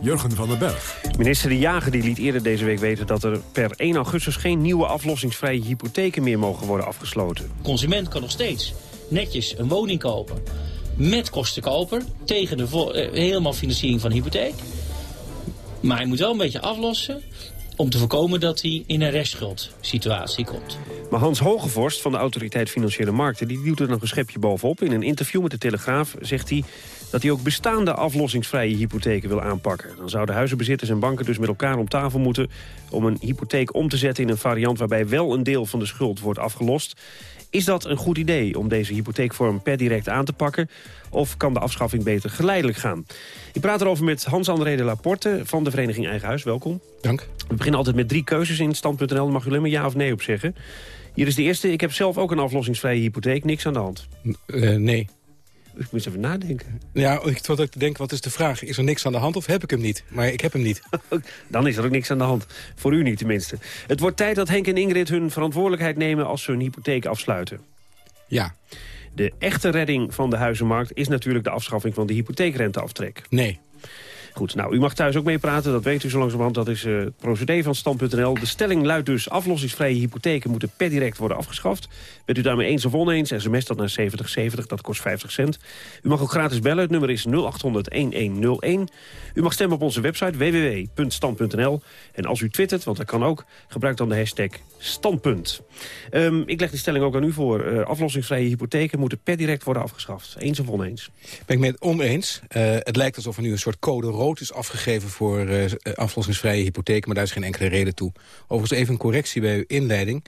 Jurgen van den Berg. Minister De Jager die liet eerder deze week weten dat er per 1 augustus geen nieuwe aflossingsvrije hypotheken meer mogen worden afgesloten. consument kan nog steeds netjes een woning kopen met kostenkoper tegen de uh, helemaal financiering van de hypotheek. Maar hij moet wel een beetje aflossen om te voorkomen dat hij in een restschuldssituatie komt. Maar Hans Hogevorst van de Autoriteit Financiële Markten... die duwt er nog een schepje bovenop. In een interview met de Telegraaf zegt hij dat hij ook bestaande aflossingsvrije hypotheken wil aanpakken. Dan zouden huizenbezitters en banken dus met elkaar om tafel moeten... om een hypotheek om te zetten in een variant waarbij wel een deel van de schuld wordt afgelost... Is dat een goed idee om deze hypotheekvorm per direct aan te pakken? Of kan de afschaffing beter geleidelijk gaan? Ik praat erover met Hans-André de Laporte van de Vereniging Eigen Huis. Welkom. Dank. We beginnen altijd met drie keuzes in stand.nl. Daar mag u alleen maar ja of nee op zeggen. Hier is de eerste. Ik heb zelf ook een aflossingsvrije hypotheek. Niks aan de hand. Uh, nee. Ik moet eens even nadenken. Ja, ik zat ook te denken, wat is de vraag? Is er niks aan de hand of heb ik hem niet? Maar ik heb hem niet. Dan is er ook niks aan de hand. Voor u niet tenminste. Het wordt tijd dat Henk en Ingrid hun verantwoordelijkheid nemen... als ze hun hypotheek afsluiten. Ja. De echte redding van de huizenmarkt is natuurlijk de afschaffing van de hypotheekrenteaftrek. Nee. Goed, nou, u mag thuis ook meepraten, dat weet u zo langzamerhand. Dat is uh, procedé van stand.nl. De stelling luidt dus, aflossingsvrije hypotheken moeten per direct worden afgeschaft. Bent u daarmee eens of oneens, sms dat naar 7070, dat kost 50 cent. U mag ook gratis bellen, het nummer is 0800-1101. U mag stemmen op onze website www.stand.nl. En als u twittert, want dat kan ook, gebruik dan de hashtag standpunt. Um, ik leg die stelling ook aan u voor. Uh, aflossingsvrije hypotheken moeten per direct worden afgeschaft. Eens of oneens? Ben ik met oneens. Uh, het lijkt alsof er nu een soort code rood is afgegeven voor uh, aflossingsvrije hypotheken... maar daar is geen enkele reden toe. Overigens even een correctie bij uw inleiding.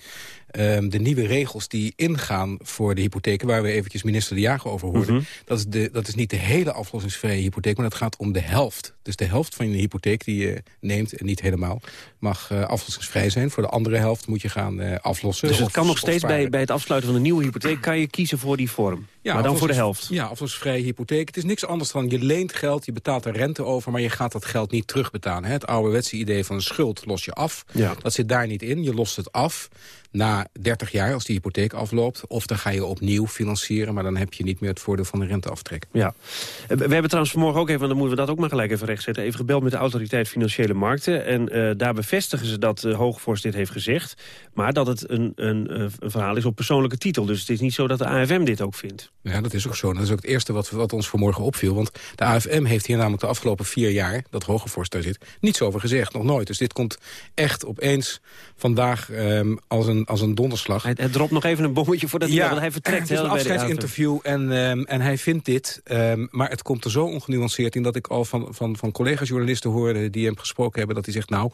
Um, de nieuwe regels die ingaan voor de hypotheken... waar we eventjes minister De Jager over hoorden... Mhm. dat, is de, dat is niet de hele aflossingsvrije hypotheek... maar dat gaat om de helft. Dus de helft van je hypotheek die je neemt... en niet helemaal, mag uh, aflossingsvrij zijn. Voor de andere helft moet je gaan uh, aflossen. Dus het of- kan nog steeds bij, bij het afsluiten van een nieuwe hypotheek... kan je kiezen voor die vorm, maar dan voor de helft. Ja, aflossingsvrije hypotheek. Het is niks anders dan je leent geld, je betaalt er rente over... maar je gaat dat geld niet terugbetalen. hè. Het ouderwetse idee van een schuld los je af. Ja. Dat zit daar niet in. Je lost het af na 30 jaar als die hypotheek afloopt. Of dan ga je opnieuw financieren... maar dan heb je niet meer het voordeel van de renteaftrek. Ja. Eh, We hebben trouwens vanmorgen ook even, want dan moeten we dat ook maar gelijk even rechtzetten... even gebeld met de autoriteit Financiële Markten. En eh, daar bevestigen ze dat uh, Hoogvorst dit heeft gezegd. Maar dat het een, een, eh, een verhaal is op persoonlijke titel. Dus het is niet zo dat de AFM dit ook vindt. Ja, dat is ook zo. Dat is ook het eerste wat, wat ons vanmorgen opviel. Want de AFM heeft hier namelijk de afgelopen vier jaar... dat Hogevorst daar zit, niets over gezegd. Nog nooit. Dus dit komt echt opeens vandaag ehm, als, een, als een donderslag. Hij, hij dropt nog even een bommetje voordat hij, want hij vertrekt. Het is een afscheidsinterview en, ehm, en hij vindt dit. ehm, maar het komt er zo ongenuanceerd in dat ik al van, van, van collega-journalisten hoorde... die hem gesproken hebben, dat hij zegt... nou,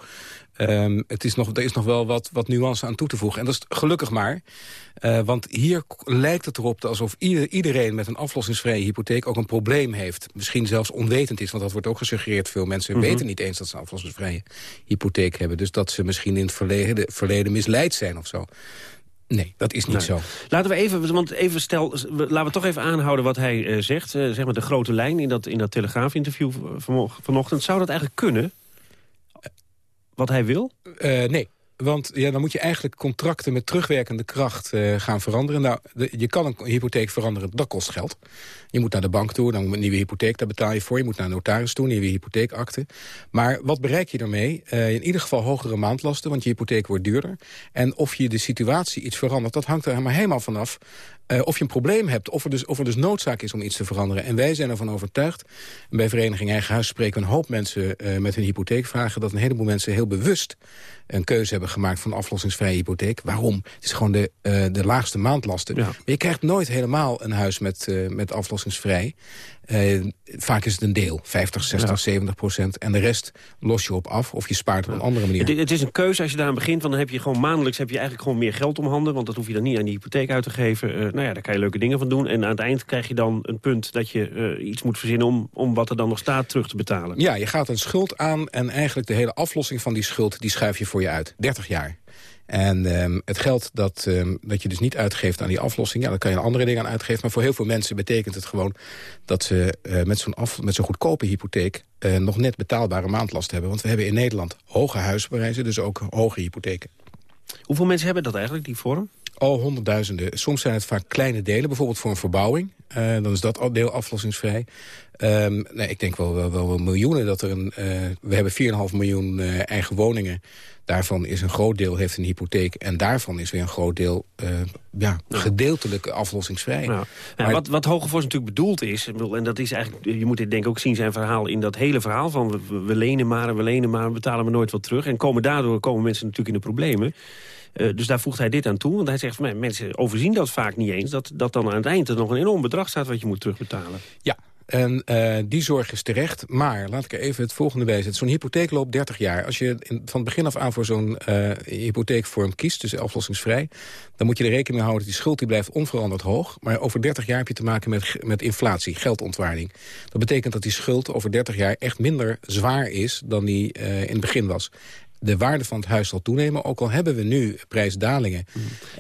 ehm, het is nog, er is nog wel wat, wat nuance aan toe te voegen. En dat is gelukkig maar. Eh, want hier lijkt het erop alsof ieder, iedereen met een aflossingsvrije hypotheek... ook een probleem heeft. Misschien zelfs onwetend is, want dat wordt ook gesuggereerd. Veel mensen Mhm. weten niet eens dat ze een aflossingsvrije hypotheek hebben. Dus dat ze misschien in het verleden, verleden misleid zijn of zo. Nee, dat is niet Nee. zo. Laten we even, want even stel, laten we toch even aanhouden wat hij eh, zegt. eh, zeg maar de grote lijn in dat, in dat Telegraaf-interview van, vanochtend. Zou dat eigenlijk kunnen? Wat hij wil? Eh, nee. Want ja, dan moet je eigenlijk contracten met terugwerkende kracht eh, gaan veranderen. Nou, je kan een hypotheek veranderen, dat kost geld. Je moet naar de bank toe, dan moet een nieuwe hypotheek, daar betaal je voor. Je moet naar een notaris toe, nieuwe hypotheekakte. Maar wat bereik je daarmee? Eh, in ieder geval hogere maandlasten, want je hypotheek wordt duurder. En of je de situatie iets verandert, dat hangt er maar helemaal vanaf. Eh of je een probleem hebt, of er, dus, of er dus noodzaak is om iets te veranderen. En wij zijn ervan overtuigd, en bij Vereniging Eigen Huis spreken we een hoop mensen eh, met hun hypotheekvragen... dat een heleboel mensen heel bewust een keuze hebben gemaakt van aflossingsvrije hypotheek. Waarom? Het is gewoon de, eh, de laagste maandlasten. Maar je krijgt nooit helemaal een huis met, met aflossingsvrij. Eh, vaak is het een deel, 50, 60, Ja. 70 procent. En de rest los je op af of je spaart op een andere manier. Het, het is een keuze als je daaraan begint, want dan heb je gewoon maandelijks heb je eigenlijk gewoon meer geld om handen, want dat hoef je dan niet aan die hypotheek uit te geven. Eh, nou ja, daar kan je leuke dingen van doen. En aan het eind krijg je dan een punt dat je eh, iets moet verzinnen om, om wat er dan nog staat terug te betalen. Ja, je gaat een schuld aan en eigenlijk de hele aflossing van die schuld... die schuif je voor je uit. 30 jaar. En ehm, het geld dat, ehm, dat je dus niet uitgeeft aan die aflossing... ja, daar kan je andere dingen aan uitgeven. Maar voor heel veel mensen betekent het gewoon... dat ze eh, met zo'n af- met zo'n goedkope hypotheek... eh, nog net betaalbare maandlast hebben. Want we hebben in Nederland hoge huisprijzen, dus ook hoge hypotheken. Hoeveel mensen hebben dat eigenlijk, die vorm? Oh, honderdduizenden. Soms zijn het vaak kleine delen, bijvoorbeeld voor een verbouwing. Eh, dan is dat deel aflossingsvrij. Ehm, nee, ik denk wel, wel, wel, miljoenen. Dat er een, eh, we hebben 4,5 miljoen eh, eigen woningen. Daarvan is een groot deel heeft een hypotheek. En daarvan is weer een groot deel eh, ja, gedeeltelijk aflossingsvrij. Ja. Maar- wat, wat Hogevorst natuurlijk bedoeld is, en dat is eigenlijk, je moet dit denk ik ook zien zijn verhaal in dat hele verhaal van we, lenen maar en we lenen maar, we betalen maar nooit wat terug. En komen daardoor komen mensen natuurlijk in de problemen. Dus daar voegt hij dit aan toe. Want hij zegt, van, mensen overzien dat vaak niet eens. Dat, dat dan aan het eind er nog een enorm bedrag staat wat je moet terugbetalen. Ja, en eh, die zorg is terecht. Maar laat ik er even het volgende bij zetten. Zo'n hypotheek loopt 30 jaar. Als je van het begin af aan voor zo'n eh, hypotheekvorm kiest, dus aflossingsvrij... dan moet je er rekening mee houden dat die schuld die blijft onveranderd hoog. Maar over 30 jaar heb je te maken met, met inflatie, geldontwaarding. Dat betekent dat die schuld over 30 jaar echt minder zwaar is dan die eh, in het begin was. De waarde van het huis zal toenemen, ook al hebben we nu prijsdalingen.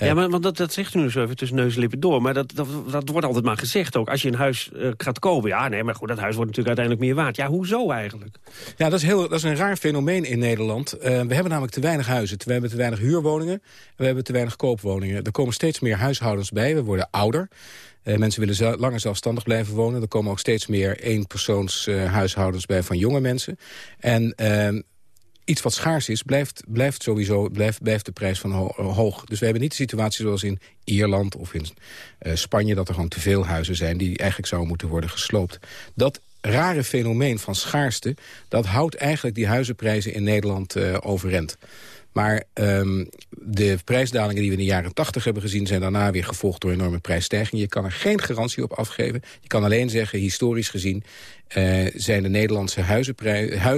ja, maar want dat, dat zegt u nu zo even tussen neus en lippen door. Maar dat, dat, dat wordt altijd maar gezegd ook. Als je een huis eh, gaat kopen, ja nee, maar goed, dat huis wordt natuurlijk uiteindelijk meer waard. Ja, hoezo eigenlijk? Ja, dat is, heel, dat is een raar fenomeen in Nederland. Eh, we hebben namelijk te weinig huizen. We hebben te weinig huurwoningen. En we hebben te weinig koopwoningen. Er komen steeds meer huishoudens bij. We worden ouder. Eh, mensen willen zel- langer zelfstandig blijven wonen. Er komen ook steeds meer eenpersoons eh, huishoudens bij van jonge mensen. En eh, iets wat schaars is, blijft, blijft sowieso blijft, blijft de prijs van ho- hoog. Dus we hebben niet de situatie zoals in Ierland of in eh, Spanje... dat er gewoon te veel huizen zijn die eigenlijk zouden moeten worden gesloopt. Dat rare fenomeen van schaarste... dat houdt eigenlijk die huizenprijzen in Nederland eh, overeind. Maar ehm, de prijsdalingen die we in de jaren 80 hebben gezien... zijn daarna weer gevolgd door enorme prijsstijgingen. Je kan er geen garantie op afgeven. Je kan alleen zeggen, historisch gezien... Uh, zijn de Nederlandse huizen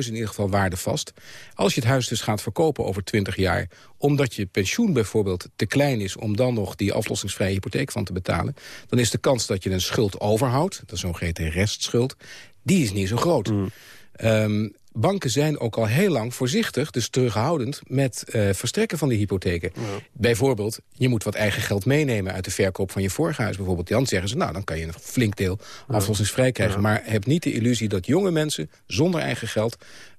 in ieder geval waardevast. Als je het huis dus gaat verkopen over 20 jaar... omdat je pensioen bijvoorbeeld te klein is... om dan nog die aflossingsvrije hypotheek van te betalen... dan is de kans dat je een schuld overhoudt... dat is zogeheten restschuld, die is niet zo groot. Mm. Um, banken zijn ook al heel lang voorzichtig, dus terughoudend... met uh, verstrekken van die hypotheken. Bijvoorbeeld, je moet wat eigen geld meenemen... uit de verkoop van je vorige huis bijvoorbeeld. Dan zeggen ze, nou, dan kan je een flink deel aflossingsvrij krijgen. Maar heb niet de illusie dat jonge mensen zonder eigen geld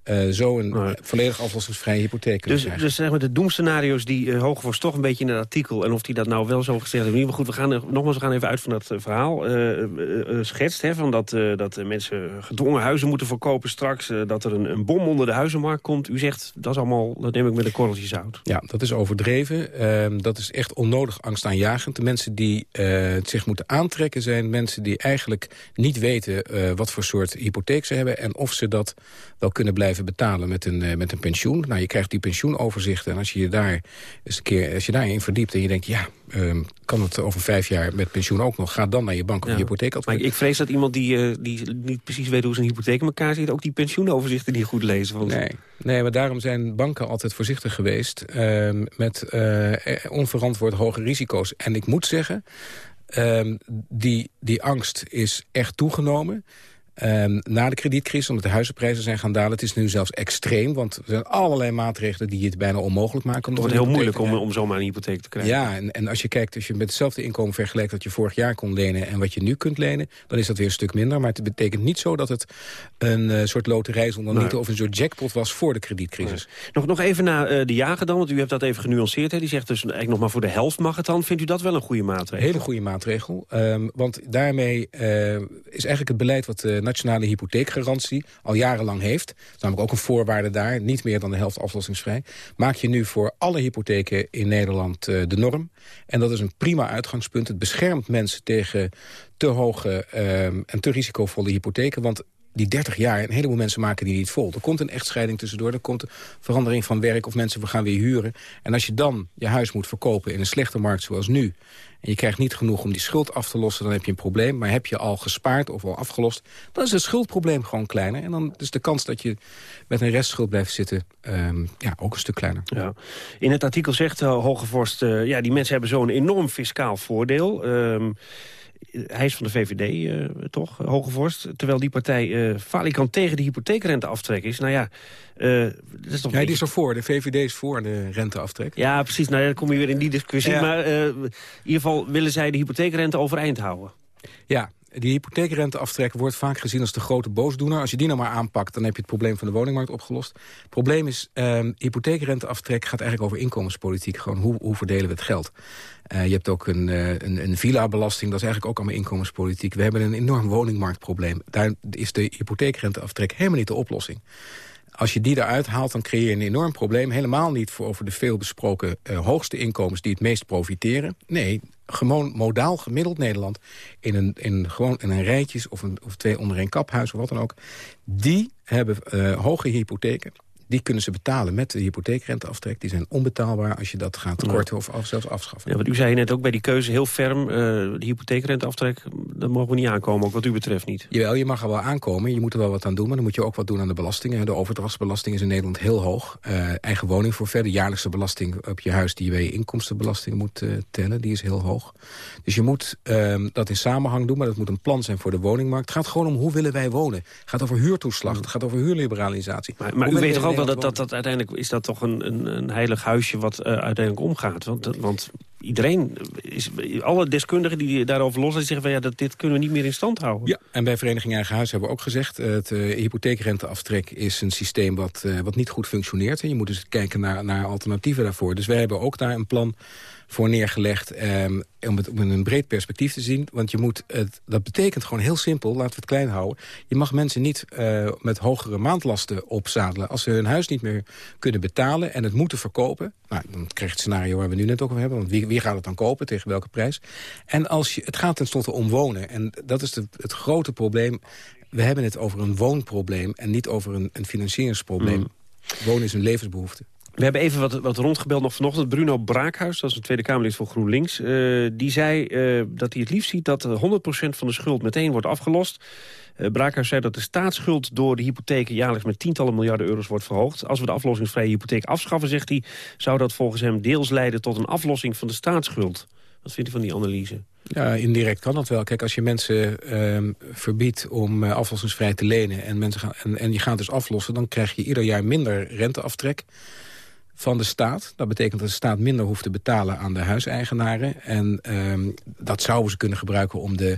uh, zo een volledig aflossingsvrije hypotheek dus, Dus zeg maar de doemscenario's die uh, Hogevorst toch een beetje in het artikel... en of hij dat nou wel zo gezegd heeft. Maar goed, we gaan, nogmaals, we gaan even uit van dat uh, verhaal. Schetst hè, van dat, dat mensen gedwongen huizen moeten verkopen straks. dat er een, een, bom onder de huizenmarkt komt. U zegt, dat is allemaal, dat neem ik met een korreltje zout. Ja, dat is overdreven. Ehm, dat is echt onnodig angstaanjagend. De mensen die het zich moeten aantrekken zijn mensen die eigenlijk niet weten... wat voor soort hypotheek ze hebben en of ze dat wel kunnen blijven betalen met een, uh, met een pensioen. Nou, je krijgt die pensioenoverzichten. En als je je daar eens een keer als je daarin verdiept en je denkt... ja, um, kan het over vijf jaar met pensioen ook nog? Ga dan naar je bank of ja. je hypotheek. Maar ik vrees dat iemand die, uh, die niet precies weet hoe zijn hypotheek in elkaar zit... ook die pensioenoverzichten niet goed lezen. Want... Nee, nee, maar daarom zijn banken altijd voorzichtig geweest... Uh, met uh, onverantwoord hoge risico's. En ik moet zeggen, uh, die, die angst is echt toegenomen... Um, na de kredietcrisis, omdat de huizenprijzen zijn gaan dalen... het is nu zelfs extreem, want er zijn allerlei maatregelen... die het bijna onmogelijk maken. Om het wordt heel moeilijk om, om zomaar een hypotheek te krijgen. Ja, en, en als je kijkt, als je met hetzelfde inkomen vergelijkt... dat je vorig jaar kon lenen en wat je nu kunt lenen... dan is dat weer een stuk minder. Maar het betekent niet zo dat het een uh, soort loterij zonder niet... of een soort jackpot was voor de kredietcrisis. Nee. Nog, nog even naar uh, de jager dan, want u hebt dat even genuanceerd. Hè? Die zegt dus eigenlijk nog maar voor de helft mag het dan. Vindt u dat wel een goede maatregel? Hele goede maatregel. Um, want daarmee uh, is eigenlijk het beleid wat nationale hypotheekgarantie al jarenlang heeft. Namelijk ook een voorwaarde daar, niet meer dan de helft aflossingsvrij. Maak je nu voor alle hypotheken in Nederland uh, de norm. En dat is een prima uitgangspunt. Het beschermt mensen tegen te hoge uh, en te risicovolle hypotheken. Want die 30 jaar, een heleboel mensen maken die niet vol. Er komt een echtscheiding tussendoor, er komt een verandering van werk... of mensen we gaan weer huren. En als je dan je huis moet verkopen in een slechte markt zoals nu... en je krijgt niet genoeg om die schuld af te lossen, dan heb je een probleem. Maar heb je al gespaard of al afgelost, dan is het schuldprobleem gewoon kleiner. En dan is de kans dat je met een restschuld blijft zitten um, ja, ook een stuk kleiner. Ja. In het artikel zegt uh, Hogevorst, uh, ja, die mensen hebben zo'n enorm fiscaal voordeel... Um, hij is van de VVD, uh, toch, Hoge Vorst. Terwijl die partij uh, falikant tegen de hypotheekrenteaftrek is. Nou ja, uh, dat is toch ja, die is er voor. De VVD is voor de renteaftrek. Ja, precies. Nou, dan kom je weer in die discussie. Ja. Maar in ieder geval willen zij de hypotheekrente overeind houden. Ja, die hypotheekrenteaftrek wordt vaak gezien als de grote boosdoener. Als je die nou maar aanpakt, dan heb je het probleem van de woningmarkt opgelost. Het probleem is, um, hypotheekrenteaftrek gaat eigenlijk over inkomenspolitiek. Gewoon hoe, hoe verdelen we het geld? Uh, je hebt ook een, uh, een, een villa-belasting, dat is eigenlijk ook allemaal inkomenspolitiek. We hebben een enorm woningmarktprobleem. Daar is de hypotheekrenteaftrek helemaal niet de oplossing. Als je die eruit haalt, dan creëer je een enorm probleem. Helemaal niet voor over de veelbesproken uh, hoogste inkomens die het meest profiteren. Nee, gewoon modaal gemiddeld Nederland... in een, in, gewoon in een rijtjes of, een, of twee onder een kaphuis of wat dan ook... die hebben uh, hoge hypotheken die kunnen ze betalen met de hypotheekrenteaftrek. Die zijn onbetaalbaar als je dat gaat tekorten of af, zelfs afschaffen. Ja, want u zei net ook bij die keuze heel ferm... Uh, de hypotheekrenteaftrek, dat mogen we niet aankomen, ook wat u betreft niet. Jawel, je mag er wel aankomen, je moet er wel wat aan doen... maar dan moet je ook wat doen aan de belastingen. De overdrachtsbelasting is in Nederland heel hoog. Uh, eigen woning voor verder, jaarlijkse belasting op je huis... die je bij je inkomstenbelasting moet uh, tellen, die is heel hoog. Dus je moet uh, dat in samenhang doen, maar dat moet een plan zijn voor de woningmarkt. Het gaat gewoon om hoe willen wij wonen. Het gaat over huurtoeslag, het gaat over huurliberalisatie. Maar, maar u weet toch ook wel dat, dat, dat uiteindelijk is dat toch een, een, een heilig huisje wat uh, uiteindelijk omgaat. Want, want iedereen, is, alle deskundigen die daarover los zeggen van ja, dat, dit kunnen we niet meer in stand houden. Ja, en bij Vereniging Eigen Huis hebben we ook gezegd, het uh, hypotheekrenteaftrek is een systeem wat, uh, wat niet goed functioneert. En je moet dus kijken naar, naar alternatieven daarvoor. Dus wij hebben ook daar een plan voor neergelegd... Um, om het op een breed perspectief te zien. Want je moet het, dat betekent gewoon heel simpel, laten we het klein houden. Je mag mensen niet uh, met hogere maandlasten opzadelen. Als ze hun huis niet meer kunnen betalen en het moeten verkopen... Nou, dan krijg je het scenario waar we nu net ook over hebben. Want wie, wie gaat het dan kopen, tegen welke prijs? En als je, het gaat tenslotte om wonen. En dat is de, het grote probleem. We hebben het over een woonprobleem en niet over een, een financieringsprobleem. Mm. Wonen is een levensbehoefte. We hebben even wat, wat rondgebeld nog vanochtend. Bruno Braakhuis, dat is een Tweede Kamerlid voor GroenLinks. Uh, die zei uh, dat hij het liefst ziet dat 100% van de schuld meteen wordt afgelost. Braakhuis zei dat de staatsschuld door de hypotheken jaarlijks met tientallen miljarden euro's wordt verhoogd. Als we de aflossingsvrije hypotheek afschaffen, zegt hij, zou dat volgens hem deels leiden tot een aflossing van de staatsschuld. Wat vindt u van die analyse? Ja, indirect kan dat wel. Kijk, als je mensen uh, verbiedt om aflossingsvrij te lenen... En, mensen gaan, en, en je gaat dus aflossen... dan krijg je ieder jaar minder renteaftrek van de staat. Dat betekent dat de staat minder hoeft te betalen aan de huiseigenaren. En um, dat zouden ze kunnen gebruiken om de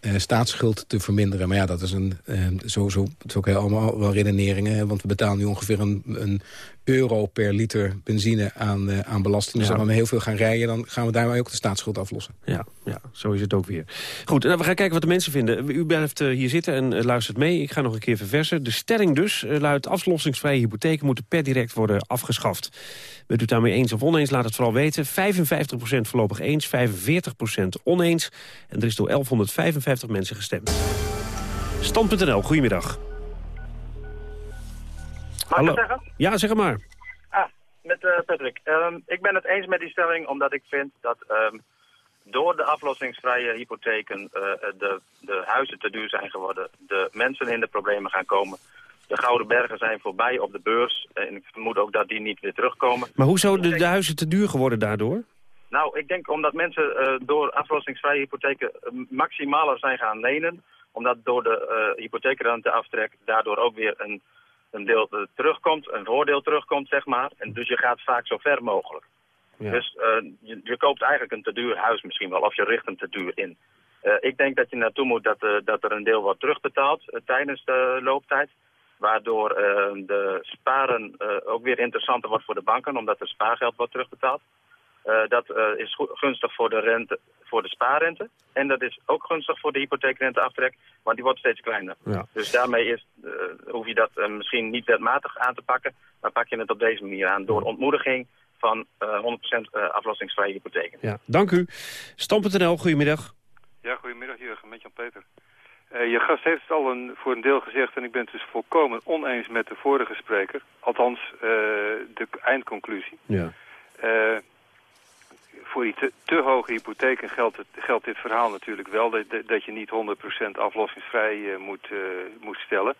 uh, staatsschuld te verminderen. Maar ja, dat is een, uh, zo, zo, ook heel allemaal wel redeneringen. Want we betalen nu ongeveer een, een euro per liter benzine aan, uh, aan belasting. Dus Ja. als we heel veel gaan rijden, dan gaan we daarmee ook de staatsschuld aflossen. Ja, ja, zo is het ook weer. Goed, nou, we gaan kijken wat de mensen vinden. U blijft eh, hier zitten en eh, luistert mee. Ik ga nog een keer verversen. De stelling dus eh, luidt aflossingsvrije hypotheken moeten per direct worden afgeschaft. Bent u het daarmee eens of oneens, laat het vooral weten. 55% voorlopig eens, 45% oneens. En er is door 1155 mensen gestemd. Stand.nl, goedemiddag. Mag ik het zeggen? Ja, zeg maar. Ah, met eh, Patrick. Ehm, ik ben het eens met die stelling omdat ik vind dat ehm, door de aflossingsvrije hypotheken eh, de, de huizen te duur zijn geworden. De mensen in de problemen gaan komen. De gouden bergen zijn voorbij op de beurs. En ik vermoed ook dat die niet weer terugkomen. Maar hoe zouden de, de huizen te duur geworden daardoor? Nou, ik denk omdat mensen eh, door aflossingsvrije hypotheken eh, maximaler zijn gaan lenen. Omdat door de uh, hypotheekrenteaftrek daardoor ook weer een, een deel terugkomt, een voordeel terugkomt, zeg maar. En dus je gaat vaak zo ver mogelijk. Ja. Dus eh, je, je koopt eigenlijk een te duur huis misschien wel, of je richt hem te duur in. Eh, ik denk dat je naartoe moet dat, eh, dat er een deel wordt terugbetaald tijdens de looptijd. Waardoor de sparen ook weer interessanter wordt voor de banken, omdat er spaargeld wordt terugbetaald. Eh, dat eh, is gunstig voor de, rente, voor de spaarrente. En dat is ook gunstig voor de hypotheekrenteaftrek, want die wordt steeds kleiner. Ja. Dus daarmee is, eh, hoef je dat misschien niet wetmatig aan te pakken, maar pak je het op deze manier aan. Door ontmoediging van eh 100% eh, aflossingsvrije hypotheken. Ja, dank u. Stam.nl, goedemiddag. Ja, goedemiddag Jurgen, met Jan-Peter. Eh, je gast heeft het al een, voor een deel gezegd en ik ben het dus volkomen oneens met de vorige spreker. Althans, eh, de eindconclusie. Ja. Voor die te, te hoge hypotheken geldt, het, geldt dit verhaal natuurlijk wel. Dat, dat- je niet 100% aflossingsvrij eh, moet, eh, moet stellen.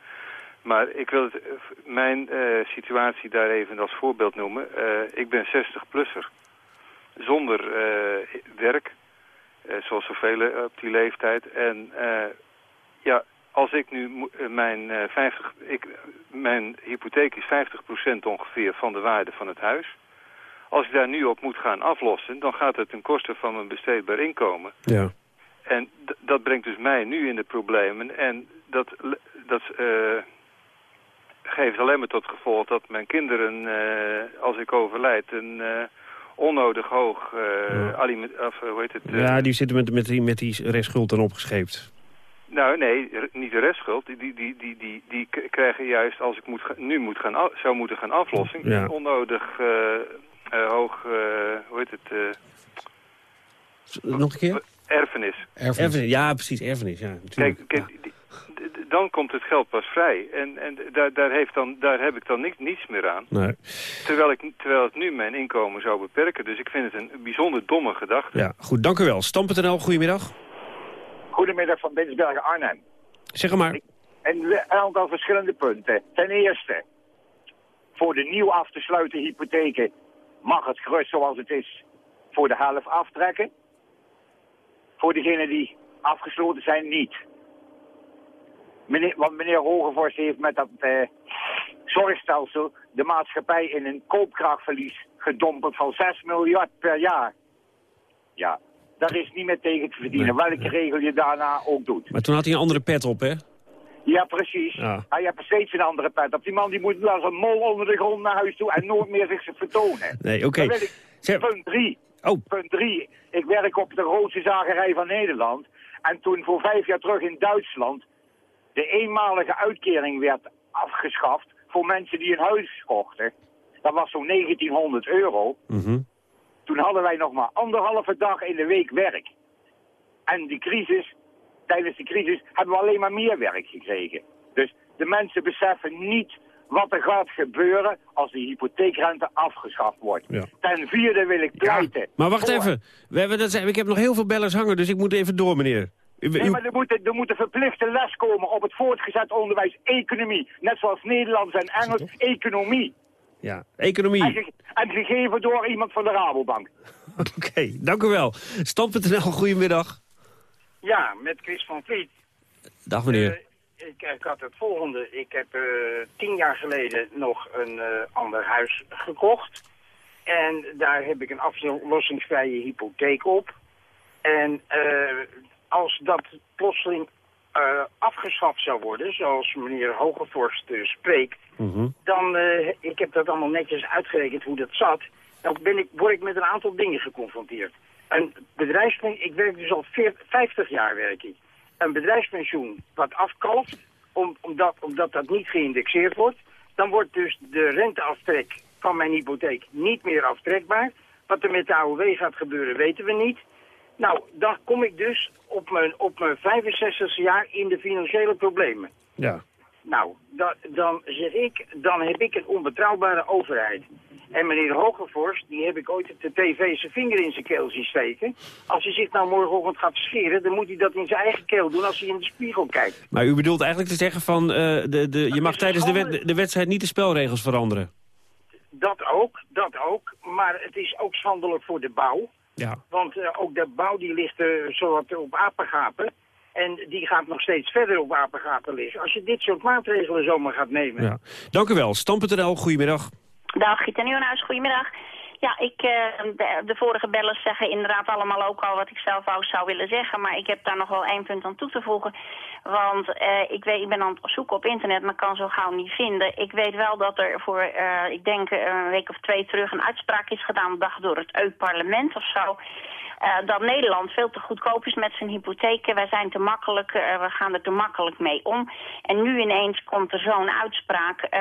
Maar ik wil het, eh, mijn situatie daar even als voorbeeld noemen. Ik ben 60-plusser. Zonder werk. Zoals zoveel op die leeftijd. En ja, als ik nu mijn, eh 50, ik, mijn hypotheek is 50% ongeveer van de waarde van het huis. Als ik daar nu op moet gaan aflossen, dan gaat het ten koste van mijn besteedbaar inkomen. Ja. En dat brengt dus mij nu in de problemen. En dat, dat eh, geeft alleen maar tot gevolg dat mijn kinderen, eh, als ik overlijd, een eh, onnodig hoog eh aliment, of, hoe heet het? Ja, die zitten met, met, die, met die restschuld dan opgescheept. Nou, nee, niet de restschuld. Die, die, die, die, die, die krijgen juist, als ik moet nu moet gaan zou moeten gaan aflossen, Ja. onnodig hoog, eh, hoe heet het, eh, Nog een keer? erfenis. Erfenis. Ja, precies, erfenis. Ja, natuurlijk. Kijk, dan komt het geld pas vrij. En, en daar, daar, heeft dan, daar heb ik dan niks, niets meer aan. Nee. Terwijl, ik, terwijl het nu mijn inkomen zou beperken. Dus ik vind het een bijzonder domme gedachte. Ja, goed, dank u wel. Stam.nl, goedemiddag. Goedemiddag van Binsbergen Arnhem. Zeg er maar. Een aantal verschillende punten. Ten eerste, voor de nieuw af te sluiten hypotheken mag het gerust zoals het is voor de helft aftrekken. Voor degenen die afgesloten zijn niet. Meneer, want meneer Hogevorst heeft met dat eh, zorgstelsel de maatschappij in een koopkrachtverlies gedompeld van 6 miljard per jaar. Ja, daar is niet meer tegen te verdienen, welke regel je daarna ook doet. Maar toen had hij een andere pet op, hè? Ja, precies. Ja. Hij heeft steeds een andere pet op. Die man die moet als een mol onder de grond naar huis toe en nooit meer zich vertonen. Nee, oké. Ik- Punt drie. Oh. Punt drie. Ik werk op de grootste zagerij van Nederland. En toen voor vijf jaar terug in Duitsland de eenmalige uitkering werd afgeschaft voor mensen die een huis kochten. Dat was zo'n 1900 euro. Mhm. Toen hadden wij nog maar anderhalve dag in de week werk. En die crisis, tijdens de crisis, hebben we alleen maar meer werk gekregen. Dus de mensen beseffen niet wat er gaat gebeuren als die hypotheekrente afgeschaft wordt. Ja. Ten vierde wil ik pleiten. Maar wacht voor- even. We hebben dat, ik heb nog heel veel bellers hangen, dus ik moet even door, meneer. Nee, maar er moet, er moet een verplichte les komen op het voortgezet onderwijs economie. Net zoals Nederlands en Engels, economie. ja, economie. En, ge- en gegeven door iemand van de Rabobank. Oké, dank u wel. Stand.nl, goedemiddag. Ja, met Chris van Vliet. Dag meneer. Ik, ik had het volgende. Ik heb eh, tien jaar geleden nog een eh, ander huis gekocht. En daar heb ik een aflossingsvrije hypotheek op. En eh, als dat plotseling eh, afgeschaft zou worden, zoals meneer Hogevorst eh, spreekt, Mhm. dan, eh, ik heb dat allemaal netjes uitgerekend hoe dat zat, dan ben ik, word ik met een aantal dingen geconfronteerd. Een bedrijfspensioen, ik werk dus al 40, 50 jaar werk ik. Een bedrijfspensioen wat afkalft, om, omdat, omdat dat niet geïndexeerd wordt, dan wordt dus de renteaftrek van mijn hypotheek niet meer aftrekbaar. Wat er met de AOW gaat gebeuren weten we niet. Nou, dan kom ik dus op mijn, op mijn 65 jaar in de financiële problemen. Ja. Nou, da- dan zeg ik, dan heb ik een onbetrouwbare overheid. En meneer Hogevorst, die heb ik ooit op de tv zijn vinger in zijn keel zien steken. Als hij zich nou morgenochtend gaat scheren, dan moet hij dat in zijn eigen keel doen als hij in de spiegel kijkt. Maar u bedoelt eigenlijk te zeggen van... eh, de, de, je mag tijdens de, de wedstrijd niet de spelregels veranderen. Dat ook, dat ook. Maar het is ook schandelijk voor de bouw. Ja. Want eh, ook de bouw die ligt eh zowat op apengapen. En die gaat nog steeds verder op apengapen liggen. Als je dit soort maatregelen zomaar gaat nemen. ja. Dank u wel. Stam.nl, goedemiddag. Dag, Giet en Nieuwenhuis, goedemiddag. Ja, ik, eh, de, de vorige bellers zeggen inderdaad allemaal ook al wat ik zelf ook zou willen zeggen. Maar ik heb daar nog wel één punt aan toe te voegen. Want eh, ik, weet, ik ben aan het zoeken op internet, maar kan zo gauw niet vinden. Ik weet wel dat er voor, eh, ik denk een week of twee terug een uitspraak is gedaan, dag door het EU-parlement of zo. Eh, dat Nederland veel te goedkoop is met zijn hypotheken. Wij zijn te makkelijk, eh, we gaan er te makkelijk mee om. En nu ineens komt er zo'n uitspraak eh,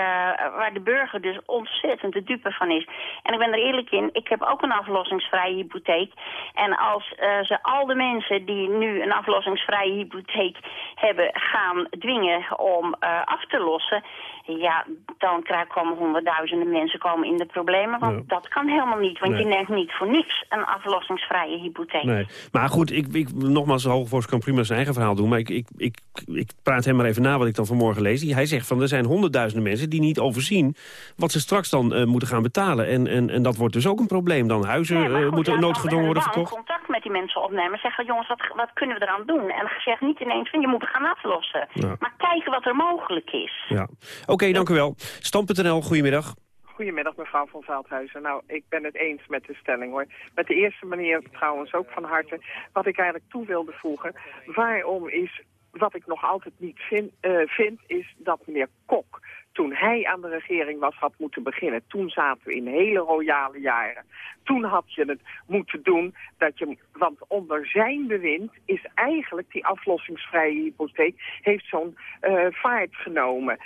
waar de burger dus ontzettend de dupe van is. En ik ben er eerlijk in, ik heb ook een aflossingsvrije hypotheek. En als ze al de mensen die nu een aflossingsvrije hypotheek hebben gaan dwingen om af te lossen... Ja, dan komen honderdduizenden mensen komen in de problemen. Want Ja. dat kan helemaal niet, want je Nee. neemt niet voor niks een aflossingsvrije hypotheek. Nee. Maar goed, ik, ik, nogmaals, Hoogvorst kan prima zijn eigen verhaal doen. Maar ik, ik, ik, ik praat hem maar even na wat ik dan vanmorgen lees. Hij zegt van er zijn honderdduizenden mensen die niet overzien... wat ze straks dan eh, moeten gaan betalen. En, en, en dat wordt dus ook een probleem. Dan huizen Nee, eh, moeten ja, noodgedwongen worden verkocht. contact met die mensen opnemen. Zeggen, jongens, wat, wat kunnen we eraan doen? En zeg niet ineens van, je moet gaan aflossen. Ja. Maar kijken wat er mogelijk is. Ja. Oké, dank u wel. Stam.nl, goedemiddag. Goedemiddag mevrouw van Veldhuizen. Nou, ik ben het eens met de stelling hoor. Met de eerste manier trouwens ook van harte. Wat ik eigenlijk toe wilde voegen. Waarom is, wat ik nog altijd niet vind, eh, vind is dat meneer Kok toen hij aan de regering was, had moeten beginnen. Toen zaten we in hele royale jaren. Toen had je het moeten doen, dat je, want onder zijn bewind is eigenlijk die aflossingsvrije hypotheek, heeft zo'n eh, vaart genomen.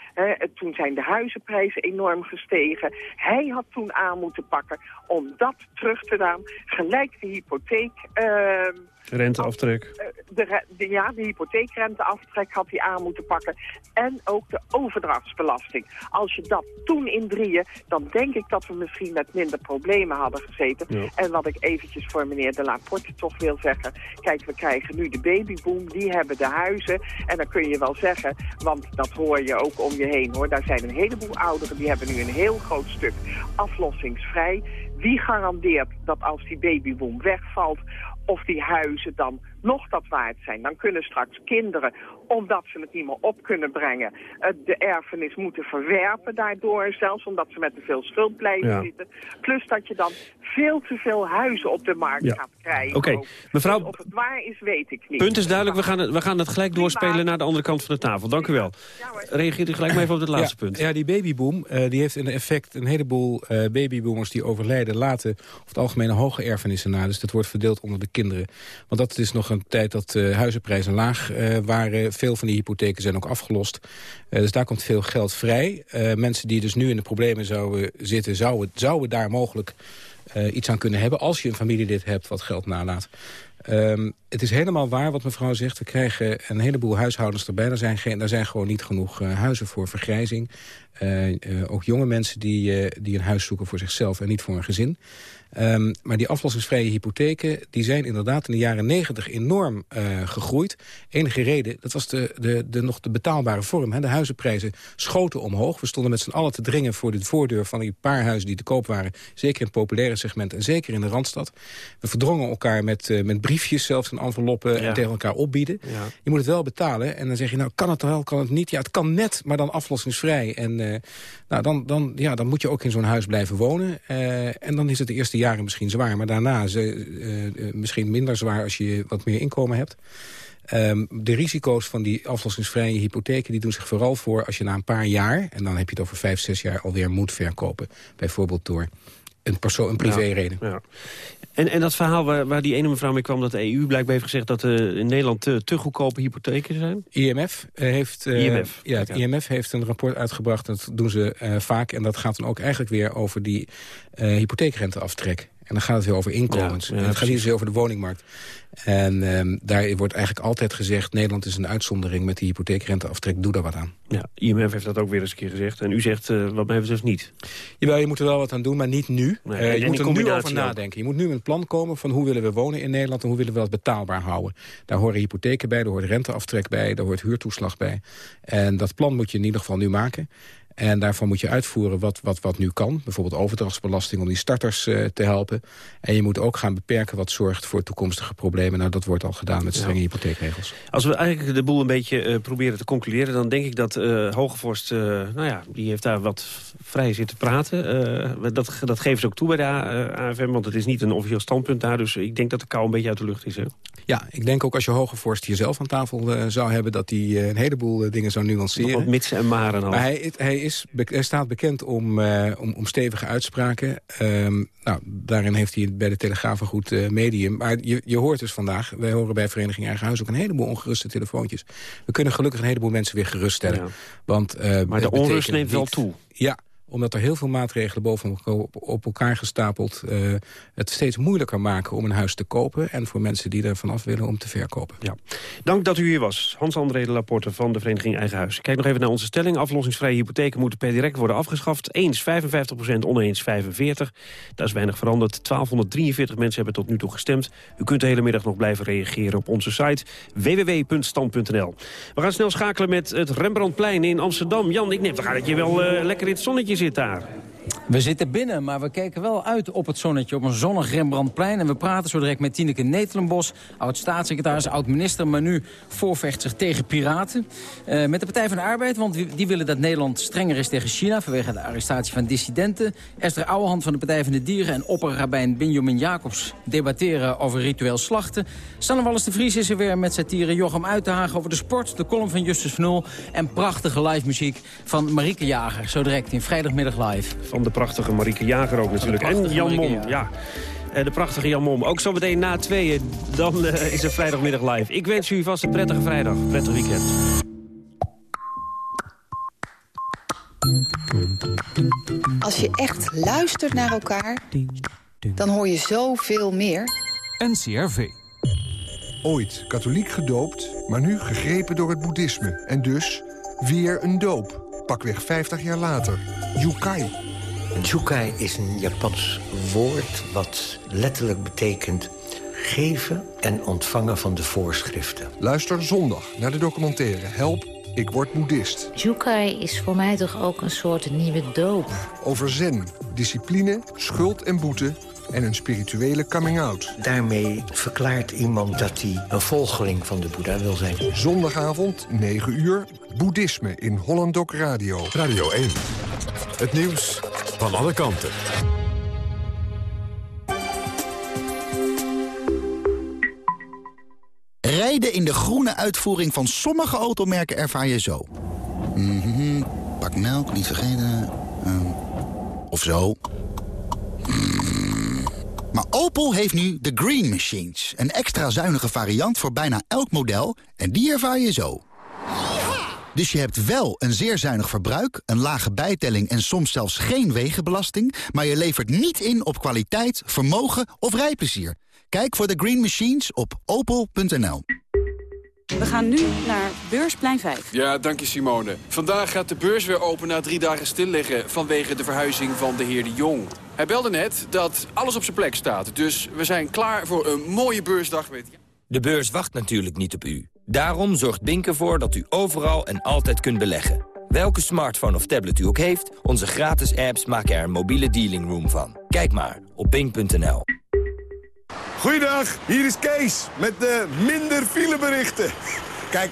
Toen zijn de huizenprijzen enorm gestegen. Hij had toen aan moeten pakken om dat terug te doen. Gelijk de hypotheek... ehm, Renteaftrek. eh, de, de, ja, de hypotheekrenteaftrek had hij aan moeten pakken. En ook de overdrachtsbelasting. Als je dat toen in drieën, dan denk ik dat we misschien met minder problemen hadden gezeten. Ja. En wat ik eventjes voor meneer De Laporte toch wil zeggen. Kijk, we krijgen nu de babyboom, die hebben de huizen. En dan kun je wel zeggen, want dat hoor je ook om je heen hoor. Daar zijn een heleboel ouderen, die hebben nu een heel groot stuk aflossingsvrij. Wie garandeert dat als die babyboom wegvalt of die huizen dan nog dat waard zijn. Dan kunnen straks kinderen, omdat ze het niet meer op kunnen brengen, eh, de erfenis moeten verwerpen daardoor. Zelfs omdat ze met te veel schuld blijven Ja. zitten. Plus dat je dan veel te veel huizen op de markt Ja. gaat krijgen. Oké, mevrouw- Dus of het waar is, weet ik niet. Punt is duidelijk, we gaan het, we gaan het gelijk doorspelen naar de andere kant van de tafel. Dank u wel. Reageert u gelijk maar even op het laatste ja, punt. Ja, die babyboom eh, die heeft een effect. Een heleboel eh, babyboomers die overlijden laten over het algemeen een hoge erfenissen na. Dus dat wordt verdeeld onder de kinderen. Want dat is nog een tijd dat eh, huizenprijzen laag eh, waren. Veel van die hypotheken zijn ook afgelost. Eh, dus daar komt veel geld vrij. Eh, mensen die dus nu in de problemen zouden zitten... zouden, zouden daar mogelijk eh, iets aan kunnen hebben... als je een familielid hebt wat geld nalaat. Ehm, het is helemaal waar wat mevrouw zegt. We krijgen een heleboel huishoudens erbij. Er zijn, geen, zijn gewoon niet genoeg huizen voor vergrijzing. Ook jonge mensen die, die een huis zoeken voor zichzelf en niet voor een gezin. Um, maar die aflossingsvrije hypotheken die zijn inderdaad in de jaren negentig enorm uh, gegroeid. Enige reden, dat was de, de, de nog de betaalbare vorm. Hè. De huizenprijzen schoten omhoog. We stonden met z'n allen te dringen voor de voordeur van die paar huizen die te koop waren. Zeker in het populaire segment en zeker in de Randstad. We verdrongen elkaar met, uh, met briefjes zelfs en enveloppen ja. en tegen elkaar opbieden. Ja. Je moet het wel betalen en dan zeg je nou kan het wel, kan het niet. Ja, het kan net, maar dan aflossingsvrij. En uh, nou, dan, dan, ja, dan moet je ook in zo'n huis blijven wonen. en dan is het de eerste jaren misschien zwaar. Maar daarna ze, uh, misschien minder zwaar als je wat meer inkomen hebt. Um, de risico's van die aflossingsvrije hypotheken... die doen zich vooral voor als je na een paar jaar... en dan heb je het over vijf, zes jaar alweer moet verkopen. Bijvoorbeeld door een, persoon, een privéreden. Ja, ja. En, en dat verhaal waar, waar die ene mevrouw mee kwam... dat de EU blijkbaar heeft gezegd dat uh, in Nederland te, te goedkope hypotheken zijn? IMF heeft, uh, IMF. Ja, het IMF heeft een rapport uitgebracht. Dat doen ze uh, vaak. En dat gaat dan ook eigenlijk weer over die hypotheekrenteaftrek. En dan gaat het weer over inkomens. Ja, ja, en het gaat niet zozeer over de woningmarkt. En um, daar wordt eigenlijk altijd gezegd... Nederland is een uitzondering met die hypotheekrenteaftrek. Doe daar wat aan. Ja, IMF heeft dat ook weer eens een keer gezegd. En u zegt, uh, wat mij betreft niet. Jawel, je moet er wel wat aan doen, maar niet nu. Nee, uh, je moet er nu over nadenken. Je moet nu een plan komen van hoe willen we wonen in Nederland... en hoe willen we dat betaalbaar houden. Daar horen hypotheken bij, daar hoort renteaftrek bij... daar hoort huurtoeslag bij. En dat plan moet je in ieder geval nu maken. En daarvan moet je uitvoeren wat, wat, wat nu kan. Bijvoorbeeld overdrachtsbelasting om die starters uh, te helpen. En je moet ook gaan beperken wat zorgt voor toekomstige problemen. Nou, dat wordt al gedaan met strenge ja. hypotheekregels. Als we eigenlijk de boel een beetje uh, proberen te concluderen... dan denk ik dat uh, Hogevorst, nou ja, die heeft daar wat vrij zitten praten. dat, dat geven ze ook toe bij de AFM, want het is niet een officieel standpunt daar. Dus ik denk dat de kou een beetje uit de lucht is, hè? Ja, ik denk ook als je Hogevorst hier zelf aan tafel zou hebben... dat hij een heleboel dingen zou nuanceren. Nog wat mitsen en maren al. Maar hij, hij is, hij staat bekend om, uh, om, om stevige uitspraken. Um, nou, daarin heeft hij bij de Telegraaf een goed uh, medium. Maar je, je hoort dus vandaag, wij horen bij Vereniging Eigen Huis... ook een heleboel ongeruste telefoontjes. We kunnen gelukkig een heleboel mensen weer geruststellen. Ja. Want, uh, maar de onrust neemt wel toe. Ja, omdat er heel veel maatregelen boven op elkaar gestapeld... Uh, het steeds moeilijker maken om een huis te kopen... en voor mensen die er vanaf willen om te verkopen. Ja. Dank dat u hier was. Hans-André de Laporte van de Vereniging Eigen Huis. Kijk nog even naar onze stelling. Aflossingsvrije hypotheken moeten per direct worden afgeschaft. Eens 55% oneens 45. Daar is weinig veranderd. 1243 mensen hebben tot nu toe gestemd. U kunt de hele middag nog blijven reageren op onze site www.stand.nl. We gaan snel schakelen met het Rembrandtplein in Amsterdam. Jan, ik neem toch aan dat je wel uh, lekker in het zonnetje zit daar. We zitten binnen, maar we kijken wel uit op het zonnetje op een zonnig Rembrandtplein. En we praten zo direct met Tineke Netelenbos, oud-staatssecretaris, oud-minister... maar nu voorvecht zich tegen piraten. Uh, met de Partij van de Arbeid, want die willen dat Nederland strenger is tegen China... vanwege de arrestatie van dissidenten. Esther Ouwehand van de Partij van de Dieren en opperrabijn Benjamin Jacobs... debatteren over ritueel slachten. Sanne Wallis de Vries is er weer met satire Jochem Uitenhagen over de sport... de column van Justus van Nul en prachtige live muziek van Marieke Jager. Zo direct in Vrijdagmiddag Live. Van de prachtige Marieke Jager ook natuurlijk. En Jan Mom, ja. ja. Uh, de prachtige Jan Mom. Ook zometeen na tweeën, dan uh, is er vrijdagmiddag live. Ik wens u vast een prettige vrijdag, prettig weekend. Als je echt luistert naar elkaar, dan hoor je zoveel meer. NCRV. Ooit katholiek gedoopt, maar nu gegrepen door het boeddhisme. En dus weer een doop. Pakweg 50 jaar later. Yukai. Jukai is een Japans woord wat letterlijk betekent geven en ontvangen van de voorschriften. Luister zondag naar de documentaire Help, ik word boeddhist. Jukai is voor mij toch ook een soort nieuwe doop. Over zen, discipline, schuld en boete en een spirituele coming-out. Daarmee verklaart iemand dat hij een volgeling van de Boeddha wil zijn. Zondagavond, 9 uur, boeddhisme in Hollandok Radio. Radio 1. Het nieuws van alle kanten. Rijden in de groene uitvoering van sommige automerken ervaar je zo. Mm -hmm. Pak melk, niet vergeten. Uh, of zo. Opel heeft nu de Green Machines. Een extra zuinige variant voor bijna elk model. En die ervaar je zo. Dus je hebt wel een zeer zuinig verbruik, een lage bijtelling... en soms zelfs geen wegenbelasting... maar je levert niet in op kwaliteit, vermogen of rijplezier. Kijk voor de Green Machines op opel.nl. We gaan nu naar Beursplein 5. Ja, dank je Simone. Vandaag gaat de beurs weer open na drie dagen stilliggen... vanwege de verhuizing van de heer De Jong. Hij belde net dat alles op zijn plek staat. Dus we zijn klaar voor een mooie beursdag met... De beurs wacht natuurlijk niet op u. Daarom zorgt Bink ervoor dat u overal en altijd kunt beleggen. Welke smartphone of tablet u ook heeft, onze gratis apps maken er een mobiele dealing room van. Kijk maar op bink.nl. Goeiedag, hier is Kees met de minder fileberichten. Kijk,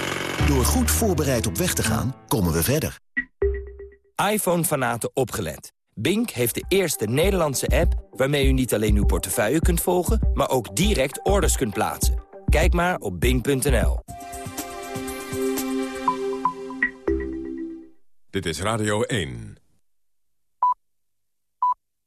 Door goed voorbereid op weg te gaan, komen we verder. iPhone-fanaten opgelet. Bink heeft de eerste Nederlandse app waarmee u niet alleen uw portefeuille kunt volgen... maar ook direct orders kunt plaatsen. Kijk maar op bink.nl. Dit is Radio 1.